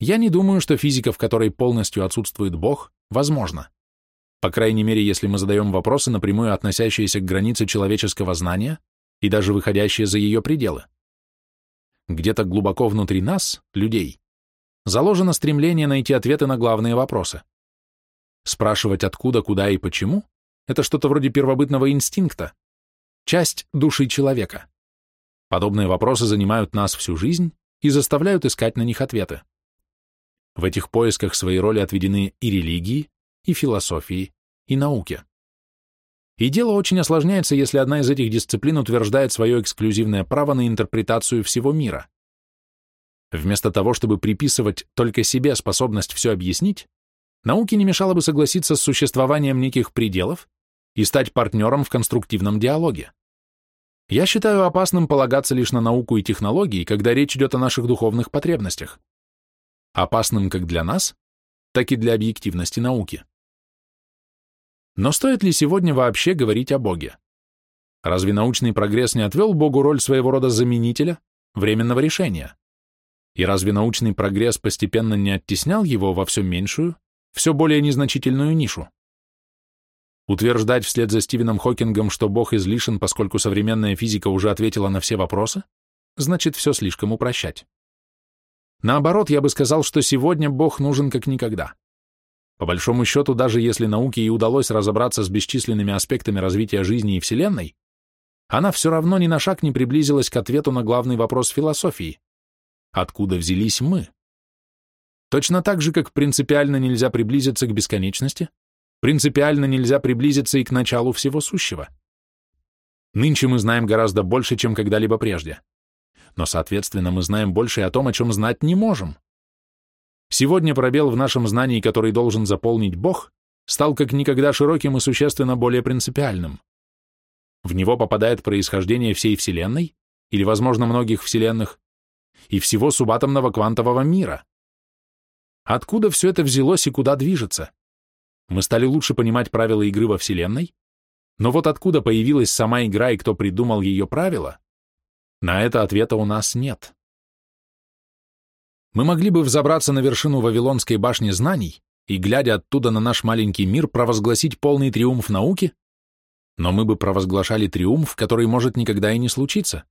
Я не думаю, что физика, в которой полностью отсутствует Бог, возможна. По крайней мере, если мы задаем вопросы, напрямую относящиеся к границе человеческого знания и даже выходящие за ее пределы. Где-то глубоко внутри нас, людей, заложено стремление найти ответы на главные вопросы. Спрашивать откуда, куда и почему – это что-то вроде первобытного инстинкта, часть души человека. Подобные вопросы занимают нас всю жизнь и заставляют искать на них ответы. В этих поисках свои роли отведены и религии, и философии, и науке. И дело очень осложняется, если одна из этих дисциплин утверждает свое эксклюзивное право на интерпретацию всего мира. Вместо того, чтобы приписывать только себе способность все объяснить, науке не мешало бы согласиться с существованием неких пределов и стать партнером в конструктивном диалоге. Я считаю опасным полагаться лишь на науку и технологии, когда речь идет о наших духовных потребностях. Опасным как для нас, так и для объективности науки. Но стоит ли сегодня вообще говорить о Боге? Разве научный прогресс не отвел Богу роль своего рода заменителя, временного решения? И разве научный прогресс постепенно не оттеснял его во все меньшую, все более незначительную нишу? Утверждать вслед за Стивеном Хокингом, что Бог излишен, поскольку современная физика уже ответила на все вопросы, значит все слишком упрощать. Наоборот, я бы сказал, что сегодня Бог нужен как никогда. По большому счету, даже если науке и удалось разобраться с бесчисленными аспектами развития жизни и Вселенной, она все равно ни на шаг не приблизилась к ответу на главный вопрос философии откуда взялись мы. Точно так же, как принципиально нельзя приблизиться к бесконечности, принципиально нельзя приблизиться и к началу всего сущего. Нынче мы знаем гораздо больше, чем когда-либо прежде. Но, соответственно, мы знаем больше о том, о чем знать не можем. Сегодня пробел в нашем знании, который должен заполнить Бог, стал как никогда широким и существенно более принципиальным. В него попадает происхождение всей Вселенной, или, возможно, многих Вселенных, и всего субатомного квантового мира. Откуда все это взялось и куда движется? Мы стали лучше понимать правила игры во Вселенной, но вот откуда появилась сама игра и кто придумал ее правила, на это ответа у нас нет. Мы могли бы взобраться на вершину Вавилонской башни знаний и, глядя оттуда на наш маленький мир, провозгласить полный триумф науки, но мы бы провозглашали триумф, который может никогда и не случиться.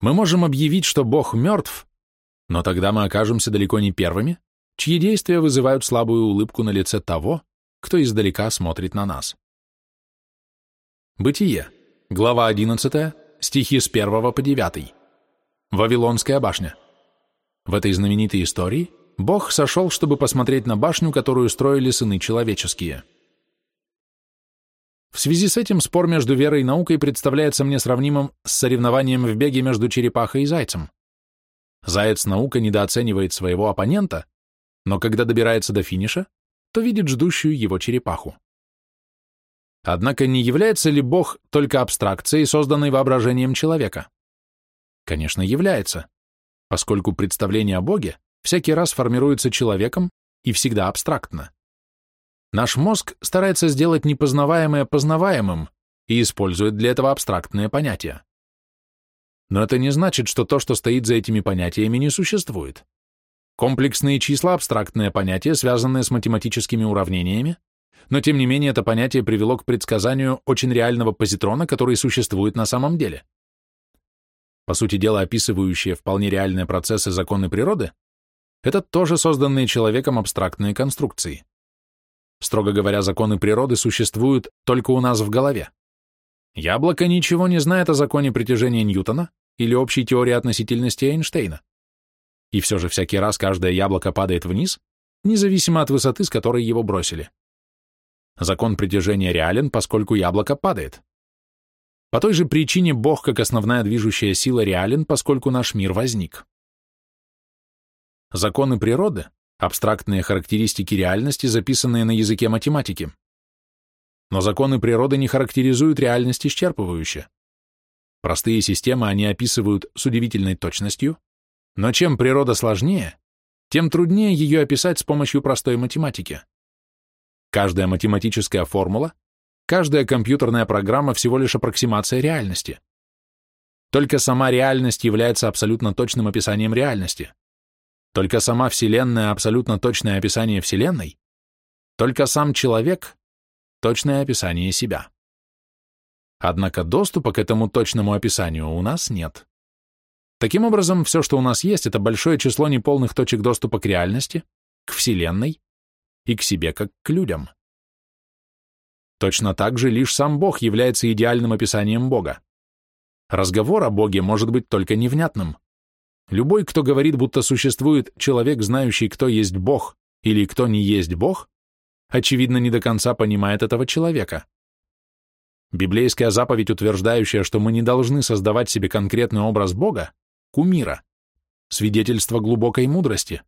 Мы можем объявить, что Бог мертв, но тогда мы окажемся далеко не первыми, чьи действия вызывают слабую улыбку на лице того, кто издалека смотрит на нас. Бытие. Глава 11, стихи с 1 по 9. Вавилонская башня. В этой знаменитой истории Бог сошел, чтобы посмотреть на башню, которую строили сыны человеческие. В связи с этим спор между верой и наукой представляется мне сравнимым с соревнованием в беге между черепахой и зайцем. Заяц-наука недооценивает своего оппонента, но когда добирается до финиша, то видит ждущую его черепаху. Однако не является ли Бог только абстракцией, созданной воображением человека? Конечно, является, поскольку представление о Боге всякий раз формируется человеком и всегда абстрактно. Наш мозг старается сделать непознаваемое познаваемым и использует для этого абстрактные понятия. Но это не значит, что то, что стоит за этими понятиями, не существует. Комплексные числа – абстрактное понятие, связанное с математическими уравнениями, но тем не менее это понятие привело к предсказанию очень реального позитрона, который существует на самом деле. По сути дела, описывающие вполне реальные процессы законы природы, это тоже созданные человеком абстрактные конструкции. Строго говоря, законы природы существуют только у нас в голове. Яблоко ничего не знает о законе притяжения Ньютона или общей теории относительности Эйнштейна. И все же всякий раз каждое яблоко падает вниз, независимо от высоты, с которой его бросили. Закон притяжения реален, поскольку яблоко падает. По той же причине Бог, как основная движущая сила, реален, поскольку наш мир возник. Законы природы абстрактные характеристики реальности, записанные на языке математики. Но законы природы не характеризуют реальность исчерпывающе. Простые системы они описывают с удивительной точностью, но чем природа сложнее, тем труднее ее описать с помощью простой математики. Каждая математическая формула, каждая компьютерная программа всего лишь аппроксимация реальности. Только сама реальность является абсолютно точным описанием реальности. Только сама Вселенная – абсолютно точное описание Вселенной. Только сам человек – точное описание себя. Однако доступа к этому точному описанию у нас нет. Таким образом, все, что у нас есть, это большое число неполных точек доступа к реальности, к Вселенной и к себе как к людям. Точно так же лишь сам Бог является идеальным описанием Бога. Разговор о Боге может быть только невнятным. Любой, кто говорит, будто существует человек, знающий, кто есть Бог или кто не есть Бог, очевидно, не до конца понимает этого человека. Библейская заповедь, утверждающая, что мы не должны создавать себе конкретный образ Бога, кумира, свидетельство глубокой мудрости.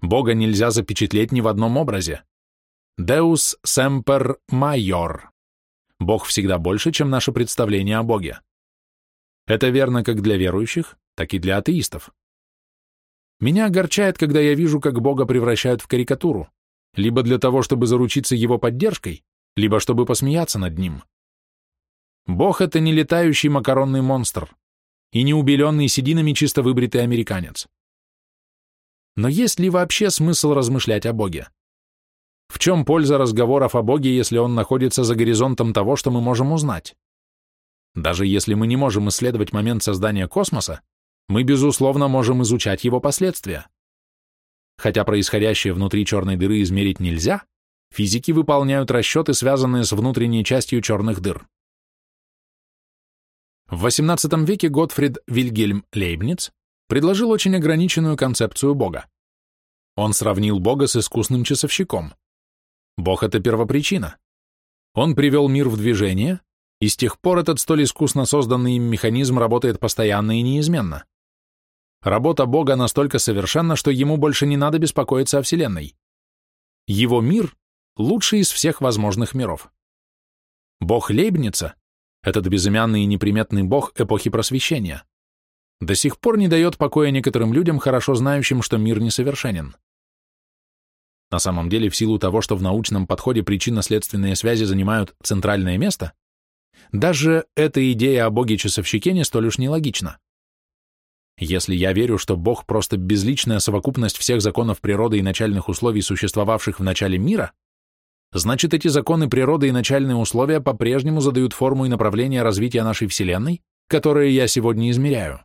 Бога нельзя запечатлеть ни в одном образе. Deus semper maior. Бог всегда больше, чем наше представление о Боге. Это верно как для верующих, так и для атеистов. Меня огорчает, когда я вижу, как Бога превращают в карикатуру, либо для того, чтобы заручиться его поддержкой, либо чтобы посмеяться над ним. Бог — это не летающий макаронный монстр и не убеленный сединами чисто выбритый американец. Но есть ли вообще смысл размышлять о Боге? В чем польза разговоров о Боге, если он находится за горизонтом того, что мы можем узнать? Даже если мы не можем исследовать момент создания космоса, мы, безусловно, можем изучать его последствия. Хотя происходящее внутри черной дыры измерить нельзя, физики выполняют расчеты, связанные с внутренней частью черных дыр. В XVIII веке Готфрид Вильгельм Лейбниц предложил очень ограниченную концепцию Бога. Он сравнил Бога с искусным часовщиком. Бог — это первопричина. Он привел мир в движение, и с тех пор этот столь искусно созданный им механизм работает постоянно и неизменно. Работа Бога настолько совершенна, что ему больше не надо беспокоиться о Вселенной. Его мир – лучший из всех возможных миров. Бог Лейбница – этот безымянный и неприметный бог эпохи Просвещения. До сих пор не дает покоя некоторым людям, хорошо знающим, что мир несовершенен. На самом деле, в силу того, что в научном подходе причинно-следственные связи занимают центральное место, даже эта идея о боге-часовщике не столь уж нелогична. Если я верю, что Бог просто безличная совокупность всех законов природы и начальных условий, существовавших в начале мира, значит эти законы природы и начальные условия по-прежнему задают форму и направление развития нашей Вселенной, которые я сегодня измеряю.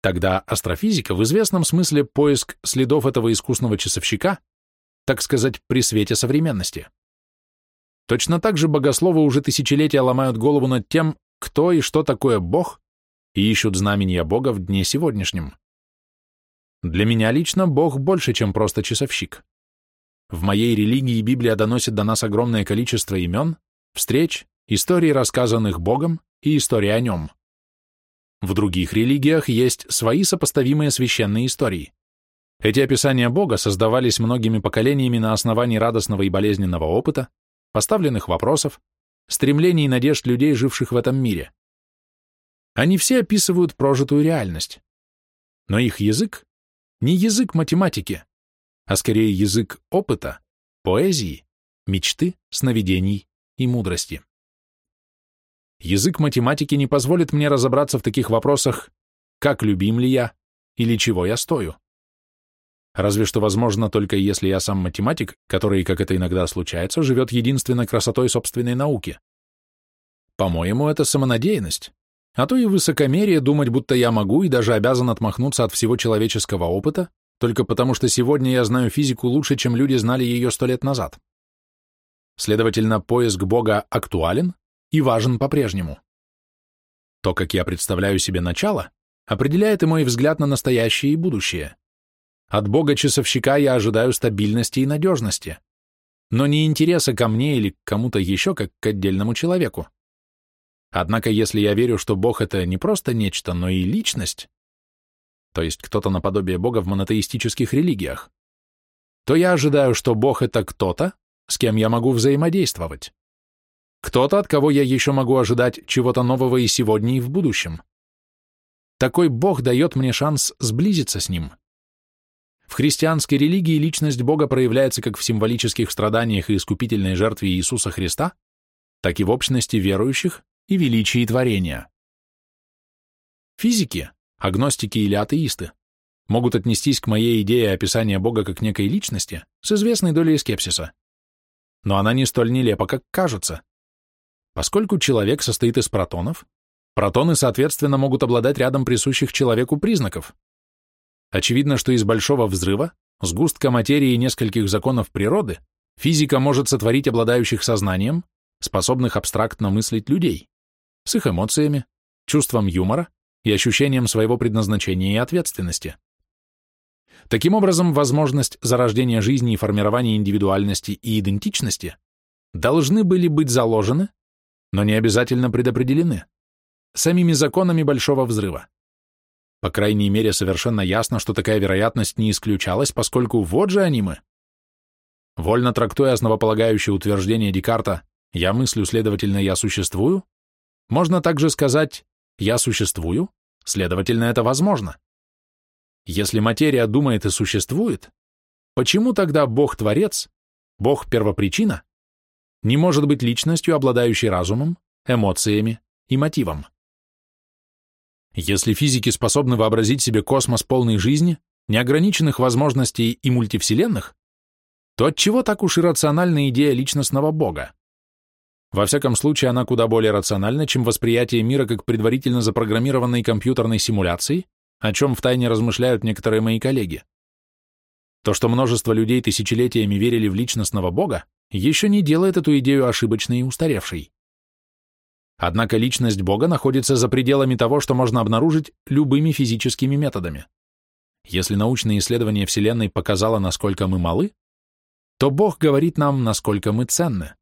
Тогда астрофизика в известном смысле поиск следов этого искусного часовщика, так сказать, при свете современности. Точно так же богословы уже тысячелетия ломают голову над тем, кто и что такое Бог, и ищут знамения Бога в дне сегодняшнем. Для меня лично Бог больше, чем просто часовщик. В моей религии Библия доносит до нас огромное количество имен, встреч, историй, рассказанных Богом, и истории о нем. В других религиях есть свои сопоставимые священные истории. Эти описания Бога создавались многими поколениями на основании радостного и болезненного опыта, поставленных вопросов, стремлений и надежд людей, живших в этом мире. Они все описывают прожитую реальность. Но их язык не язык математики, а скорее язык опыта, поэзии, мечты, сновидений и мудрости. Язык математики не позволит мне разобраться в таких вопросах, как любим ли я или чего я стою. Разве что возможно только если я сам математик, который, как это иногда случается, живет единственно красотой собственной науки. По-моему, это самонадеянность, а то и высокомерие думать, будто я могу и даже обязан отмахнуться от всего человеческого опыта, только потому что сегодня я знаю физику лучше, чем люди знали ее сто лет назад. Следовательно, поиск Бога актуален и важен по-прежнему. То, как я представляю себе начало, определяет и мой взгляд на настоящее и будущее. От Бога-часовщика я ожидаю стабильности и надежности, но не интереса ко мне или к кому-то еще, как к отдельному человеку. Однако, если я верю, что Бог — это не просто нечто, но и личность, то есть кто-то наподобие Бога в монотеистических религиях, то я ожидаю, что Бог — это кто-то, с кем я могу взаимодействовать. Кто-то, от кого я еще могу ожидать чего-то нового и сегодня, и в будущем. Такой Бог дает мне шанс сблизиться с Ним. В христианской религии личность Бога проявляется как в символических страданиях и искупительной жертве Иисуса Христа, так и в общности верующих и величии творения. Физики, агностики или атеисты могут отнестись к моей идее описания Бога как некой личности с известной долей скепсиса. Но она не столь нелепа, как кажется. Поскольку человек состоит из протонов, протоны, соответственно, могут обладать рядом присущих человеку признаков, Очевидно, что из большого взрыва, сгустка материи и нескольких законов природы, физика может сотворить обладающих сознанием, способных абстрактно мыслить людей, с их эмоциями, чувством юмора и ощущением своего предназначения и ответственности. Таким образом, возможность зарождения жизни и формирования индивидуальности и идентичности должны были быть заложены, но не обязательно предопределены, самими законами Большого Взрыва. По крайней мере, совершенно ясно, что такая вероятность не исключалась, поскольку вот же они мы. Вольно трактуя основополагающее утверждение Декарта «я мыслю, следовательно, я существую», можно также сказать «я существую, следовательно, это возможно». Если материя думает и существует, почему тогда Бог-творец, Бог-первопричина, не может быть личностью, обладающей разумом, эмоциями и мотивом? Если физики способны вообразить себе космос полной жизни, неограниченных возможностей и мультивселенных, то отчего так уж иррациональна идея личностного Бога? Во всяком случае, она куда более рациональна, чем восприятие мира как предварительно запрограммированной компьютерной симуляции, о чем втайне размышляют некоторые мои коллеги. То, что множество людей тысячелетиями верили в личностного Бога, еще не делает эту идею ошибочной и устаревшей. Однако личность Бога находится за пределами того, что можно обнаружить любыми физическими методами. Если научное исследование Вселенной показало, насколько мы малы, то Бог говорит нам, насколько мы ценны.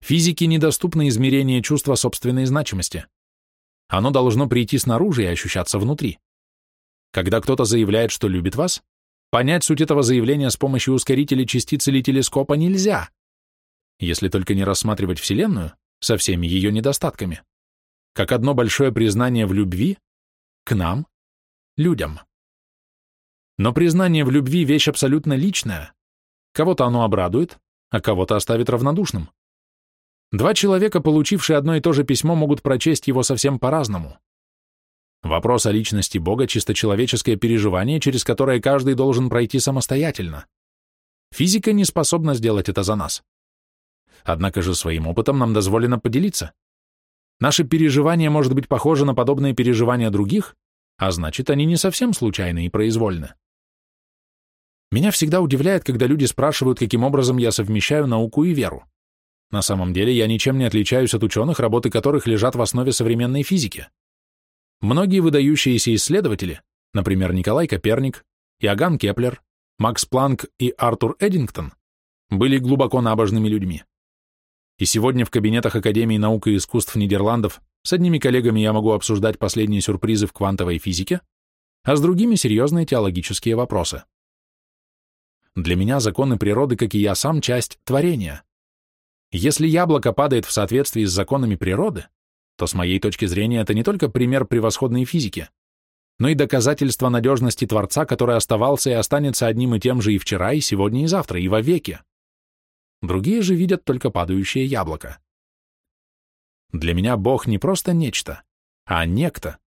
Физике недоступно измерение чувства собственной значимости. Оно должно прийти снаружи и ощущаться внутри. Когда кто-то заявляет, что любит вас, понять суть этого заявления с помощью ускорителя частиц или телескопа нельзя, если только не рассматривать Вселенную со всеми ее недостатками, как одно большое признание в любви к нам, людям. Но признание в любви – вещь абсолютно личная. Кого-то оно обрадует, а кого-то оставит равнодушным. Два человека, получившие одно и то же письмо, могут прочесть его совсем по-разному. Вопрос о личности Бога – чисто человеческое переживание, через которое каждый должен пройти самостоятельно. Физика не способна сделать это за нас. Однако же своим опытом нам дозволено поделиться. Наши переживания может быть похожи на подобные переживания других, а значит, они не совсем случайны и произвольны. Меня всегда удивляет, когда люди спрашивают, каким образом я совмещаю науку и веру. На самом деле я ничем не отличаюсь от ученых, работы которых лежат в основе современной физики. Многие выдающиеся исследователи, например, Николай Коперник, Иоганн Кеплер, Макс Планк и Артур Эдингтон, были глубоко набожными людьми. И сегодня в кабинетах Академии наук и искусств Нидерландов с одними коллегами я могу обсуждать последние сюрпризы в квантовой физике, а с другими серьезные теологические вопросы. Для меня законы природы, как и я сам, часть творения. Если яблоко падает в соответствии с законами природы, то с моей точки зрения это не только пример превосходной физики, но и доказательство надежности Творца, который оставался и останется одним и тем же и вчера, и сегодня, и завтра, и вовеки. Другие же видят только падающее яблоко. Для меня Бог не просто нечто, а некто.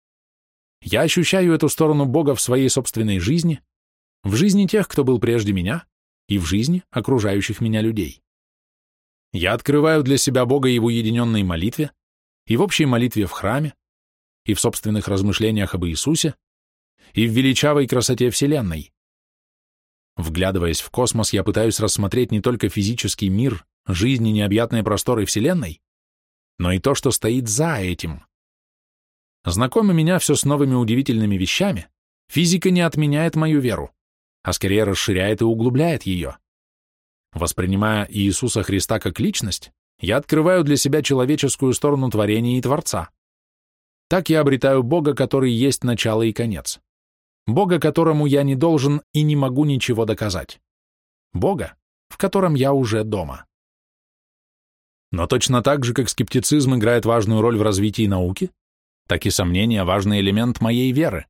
Я ощущаю эту сторону Бога в своей собственной жизни, в жизни тех, кто был прежде меня, и в жизни окружающих меня людей. Я открываю для себя Бога и в уединенной молитве, и в общей молитве в храме, и в собственных размышлениях об Иисусе, и в величавой красоте Вселенной. Вглядываясь в космос, я пытаюсь рассмотреть не только физический мир, жизнь и необъятные просторы Вселенной, но и то, что стоит за этим. Знакомя меня все с новыми удивительными вещами, физика не отменяет мою веру, а скорее расширяет и углубляет ее. Воспринимая Иисуса Христа как личность, я открываю для себя человеческую сторону творения и Творца. Так я обретаю Бога, который есть начало и конец. Бога, которому я не должен и не могу ничего доказать. Бога, в котором я уже дома. Но точно так же, как скептицизм играет важную роль в развитии науки, так и сомнения – важный элемент моей веры.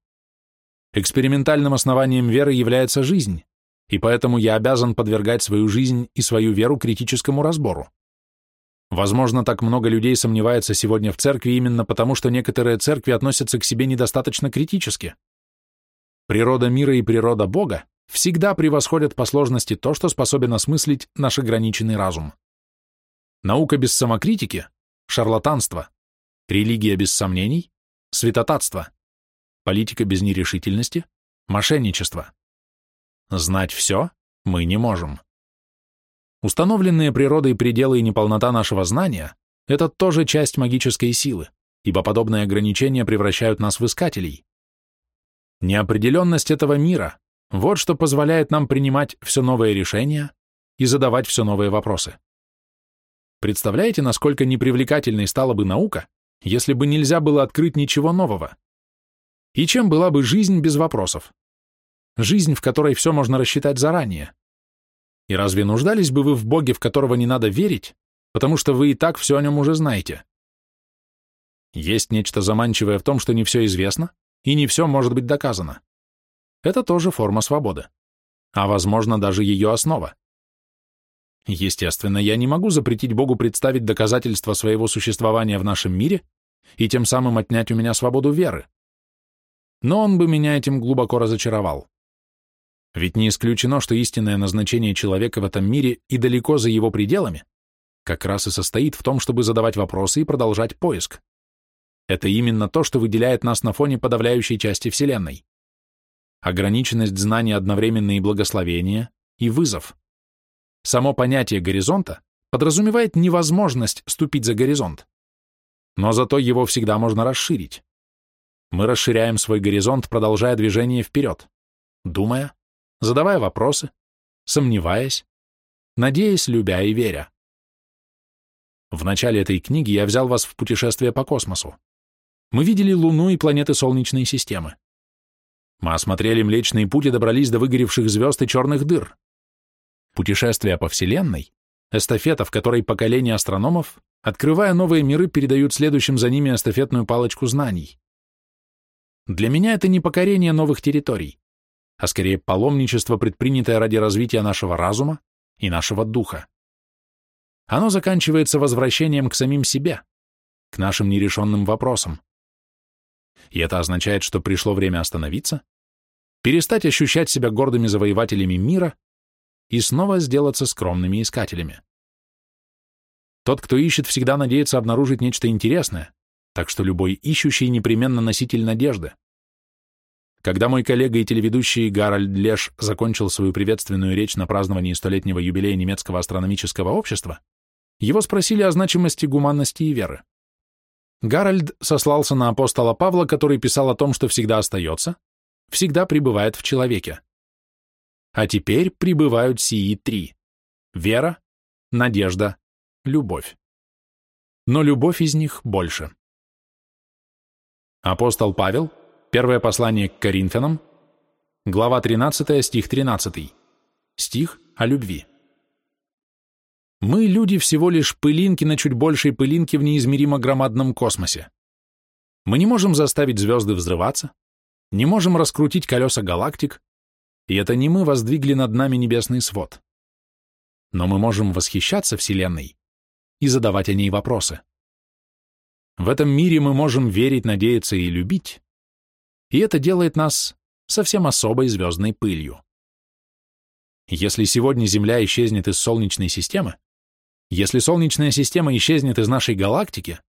Экспериментальным основанием веры является жизнь, и поэтому я обязан подвергать свою жизнь и свою веру критическому разбору. Возможно, так много людей сомневается сегодня в церкви именно потому, что некоторые церкви относятся к себе недостаточно критически. Природа мира и природа Бога всегда превосходят по сложности то, что способен осмыслить наш ограниченный разум. Наука без самокритики – шарлатанство, религия без сомнений – святотатство, политика без нерешительности – мошенничество. Знать все мы не можем. Установленные природой пределы и неполнота нашего знания – это тоже часть магической силы, ибо подобные ограничения превращают нас в искателей. Неопределенность этого мира – вот что позволяет нам принимать все новые решения и задавать все новые вопросы. Представляете, насколько непривлекательной стала бы наука, если бы нельзя было открыть ничего нового? И чем была бы жизнь без вопросов? Жизнь, в которой все можно рассчитать заранее. И разве нуждались бы вы в Боге, в которого не надо верить, потому что вы и так все о нем уже знаете? Есть нечто заманчивое в том, что не все известно, и не все может быть доказано. Это тоже форма свободы, а, возможно, даже ее основа. Естественно, я не могу запретить Богу представить доказательства своего существования в нашем мире и тем самым отнять у меня свободу веры. Но он бы меня этим глубоко разочаровал. Ведь не исключено, что истинное назначение человека в этом мире и далеко за его пределами как раз и состоит в том, чтобы задавать вопросы и продолжать поиск. Это именно то, что выделяет нас на фоне подавляющей части Вселенной. Ограниченность знаний одновременно и благословение, и вызов. Само понятие горизонта подразумевает невозможность ступить за горизонт. Но зато его всегда можно расширить. Мы расширяем свой горизонт, продолжая движение вперед, думая, задавая вопросы, сомневаясь, надеясь, любя и веря. В начале этой книги я взял вас в путешествие по космосу мы видели Луну и планеты Солнечной системы. Мы осмотрели Млечный Путь и добрались до выгоревших звезд и черных дыр. Путешествие по Вселенной — эстафета, в которой поколения астрономов, открывая новые миры, передают следующим за ними эстафетную палочку знаний. Для меня это не покорение новых территорий, а скорее паломничество, предпринятое ради развития нашего разума и нашего духа. Оно заканчивается возвращением к самим себе, к нашим нерешенным вопросам. И это означает, что пришло время остановиться, перестать ощущать себя гордыми завоевателями мира и снова сделаться скромными искателями. Тот, кто ищет, всегда надеется обнаружить нечто интересное, так что любой ищущий непременно носитель надежды. Когда мой коллега и телеведущий Гарольд Леш закончил свою приветственную речь на праздновании столетнего юбилея немецкого астрономического общества, его спросили о значимости гуманности и веры. Гарольд сослался на апостола Павла, который писал о том, что всегда остается, всегда пребывает в человеке. А теперь пребывают сии три – вера, надежда, любовь. Но любовь из них больше. Апостол Павел, первое послание к Коринфянам, глава 13, стих 13, стих о любви. Мы, люди, всего лишь пылинки на чуть большей пылинке в неизмеримо громадном космосе. Мы не можем заставить звезды взрываться, не можем раскрутить колеса галактик, и это не мы воздвигли над нами небесный свод. Но мы можем восхищаться Вселенной и задавать о ней вопросы. В этом мире мы можем верить, надеяться и любить, и это делает нас совсем особой звездной пылью. Если сегодня Земля исчезнет из Солнечной системы, если Солнечная система исчезнет из нашей галактики,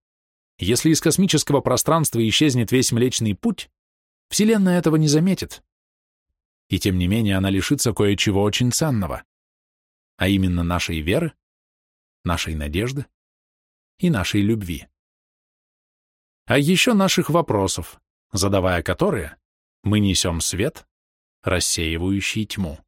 если из космического пространства исчезнет весь Млечный Путь, Вселенная этого не заметит. И тем не менее она лишится кое-чего очень ценного, а именно нашей веры, нашей надежды и нашей любви. А еще наших вопросов, задавая которые, мы несем свет, рассеивающий тьму.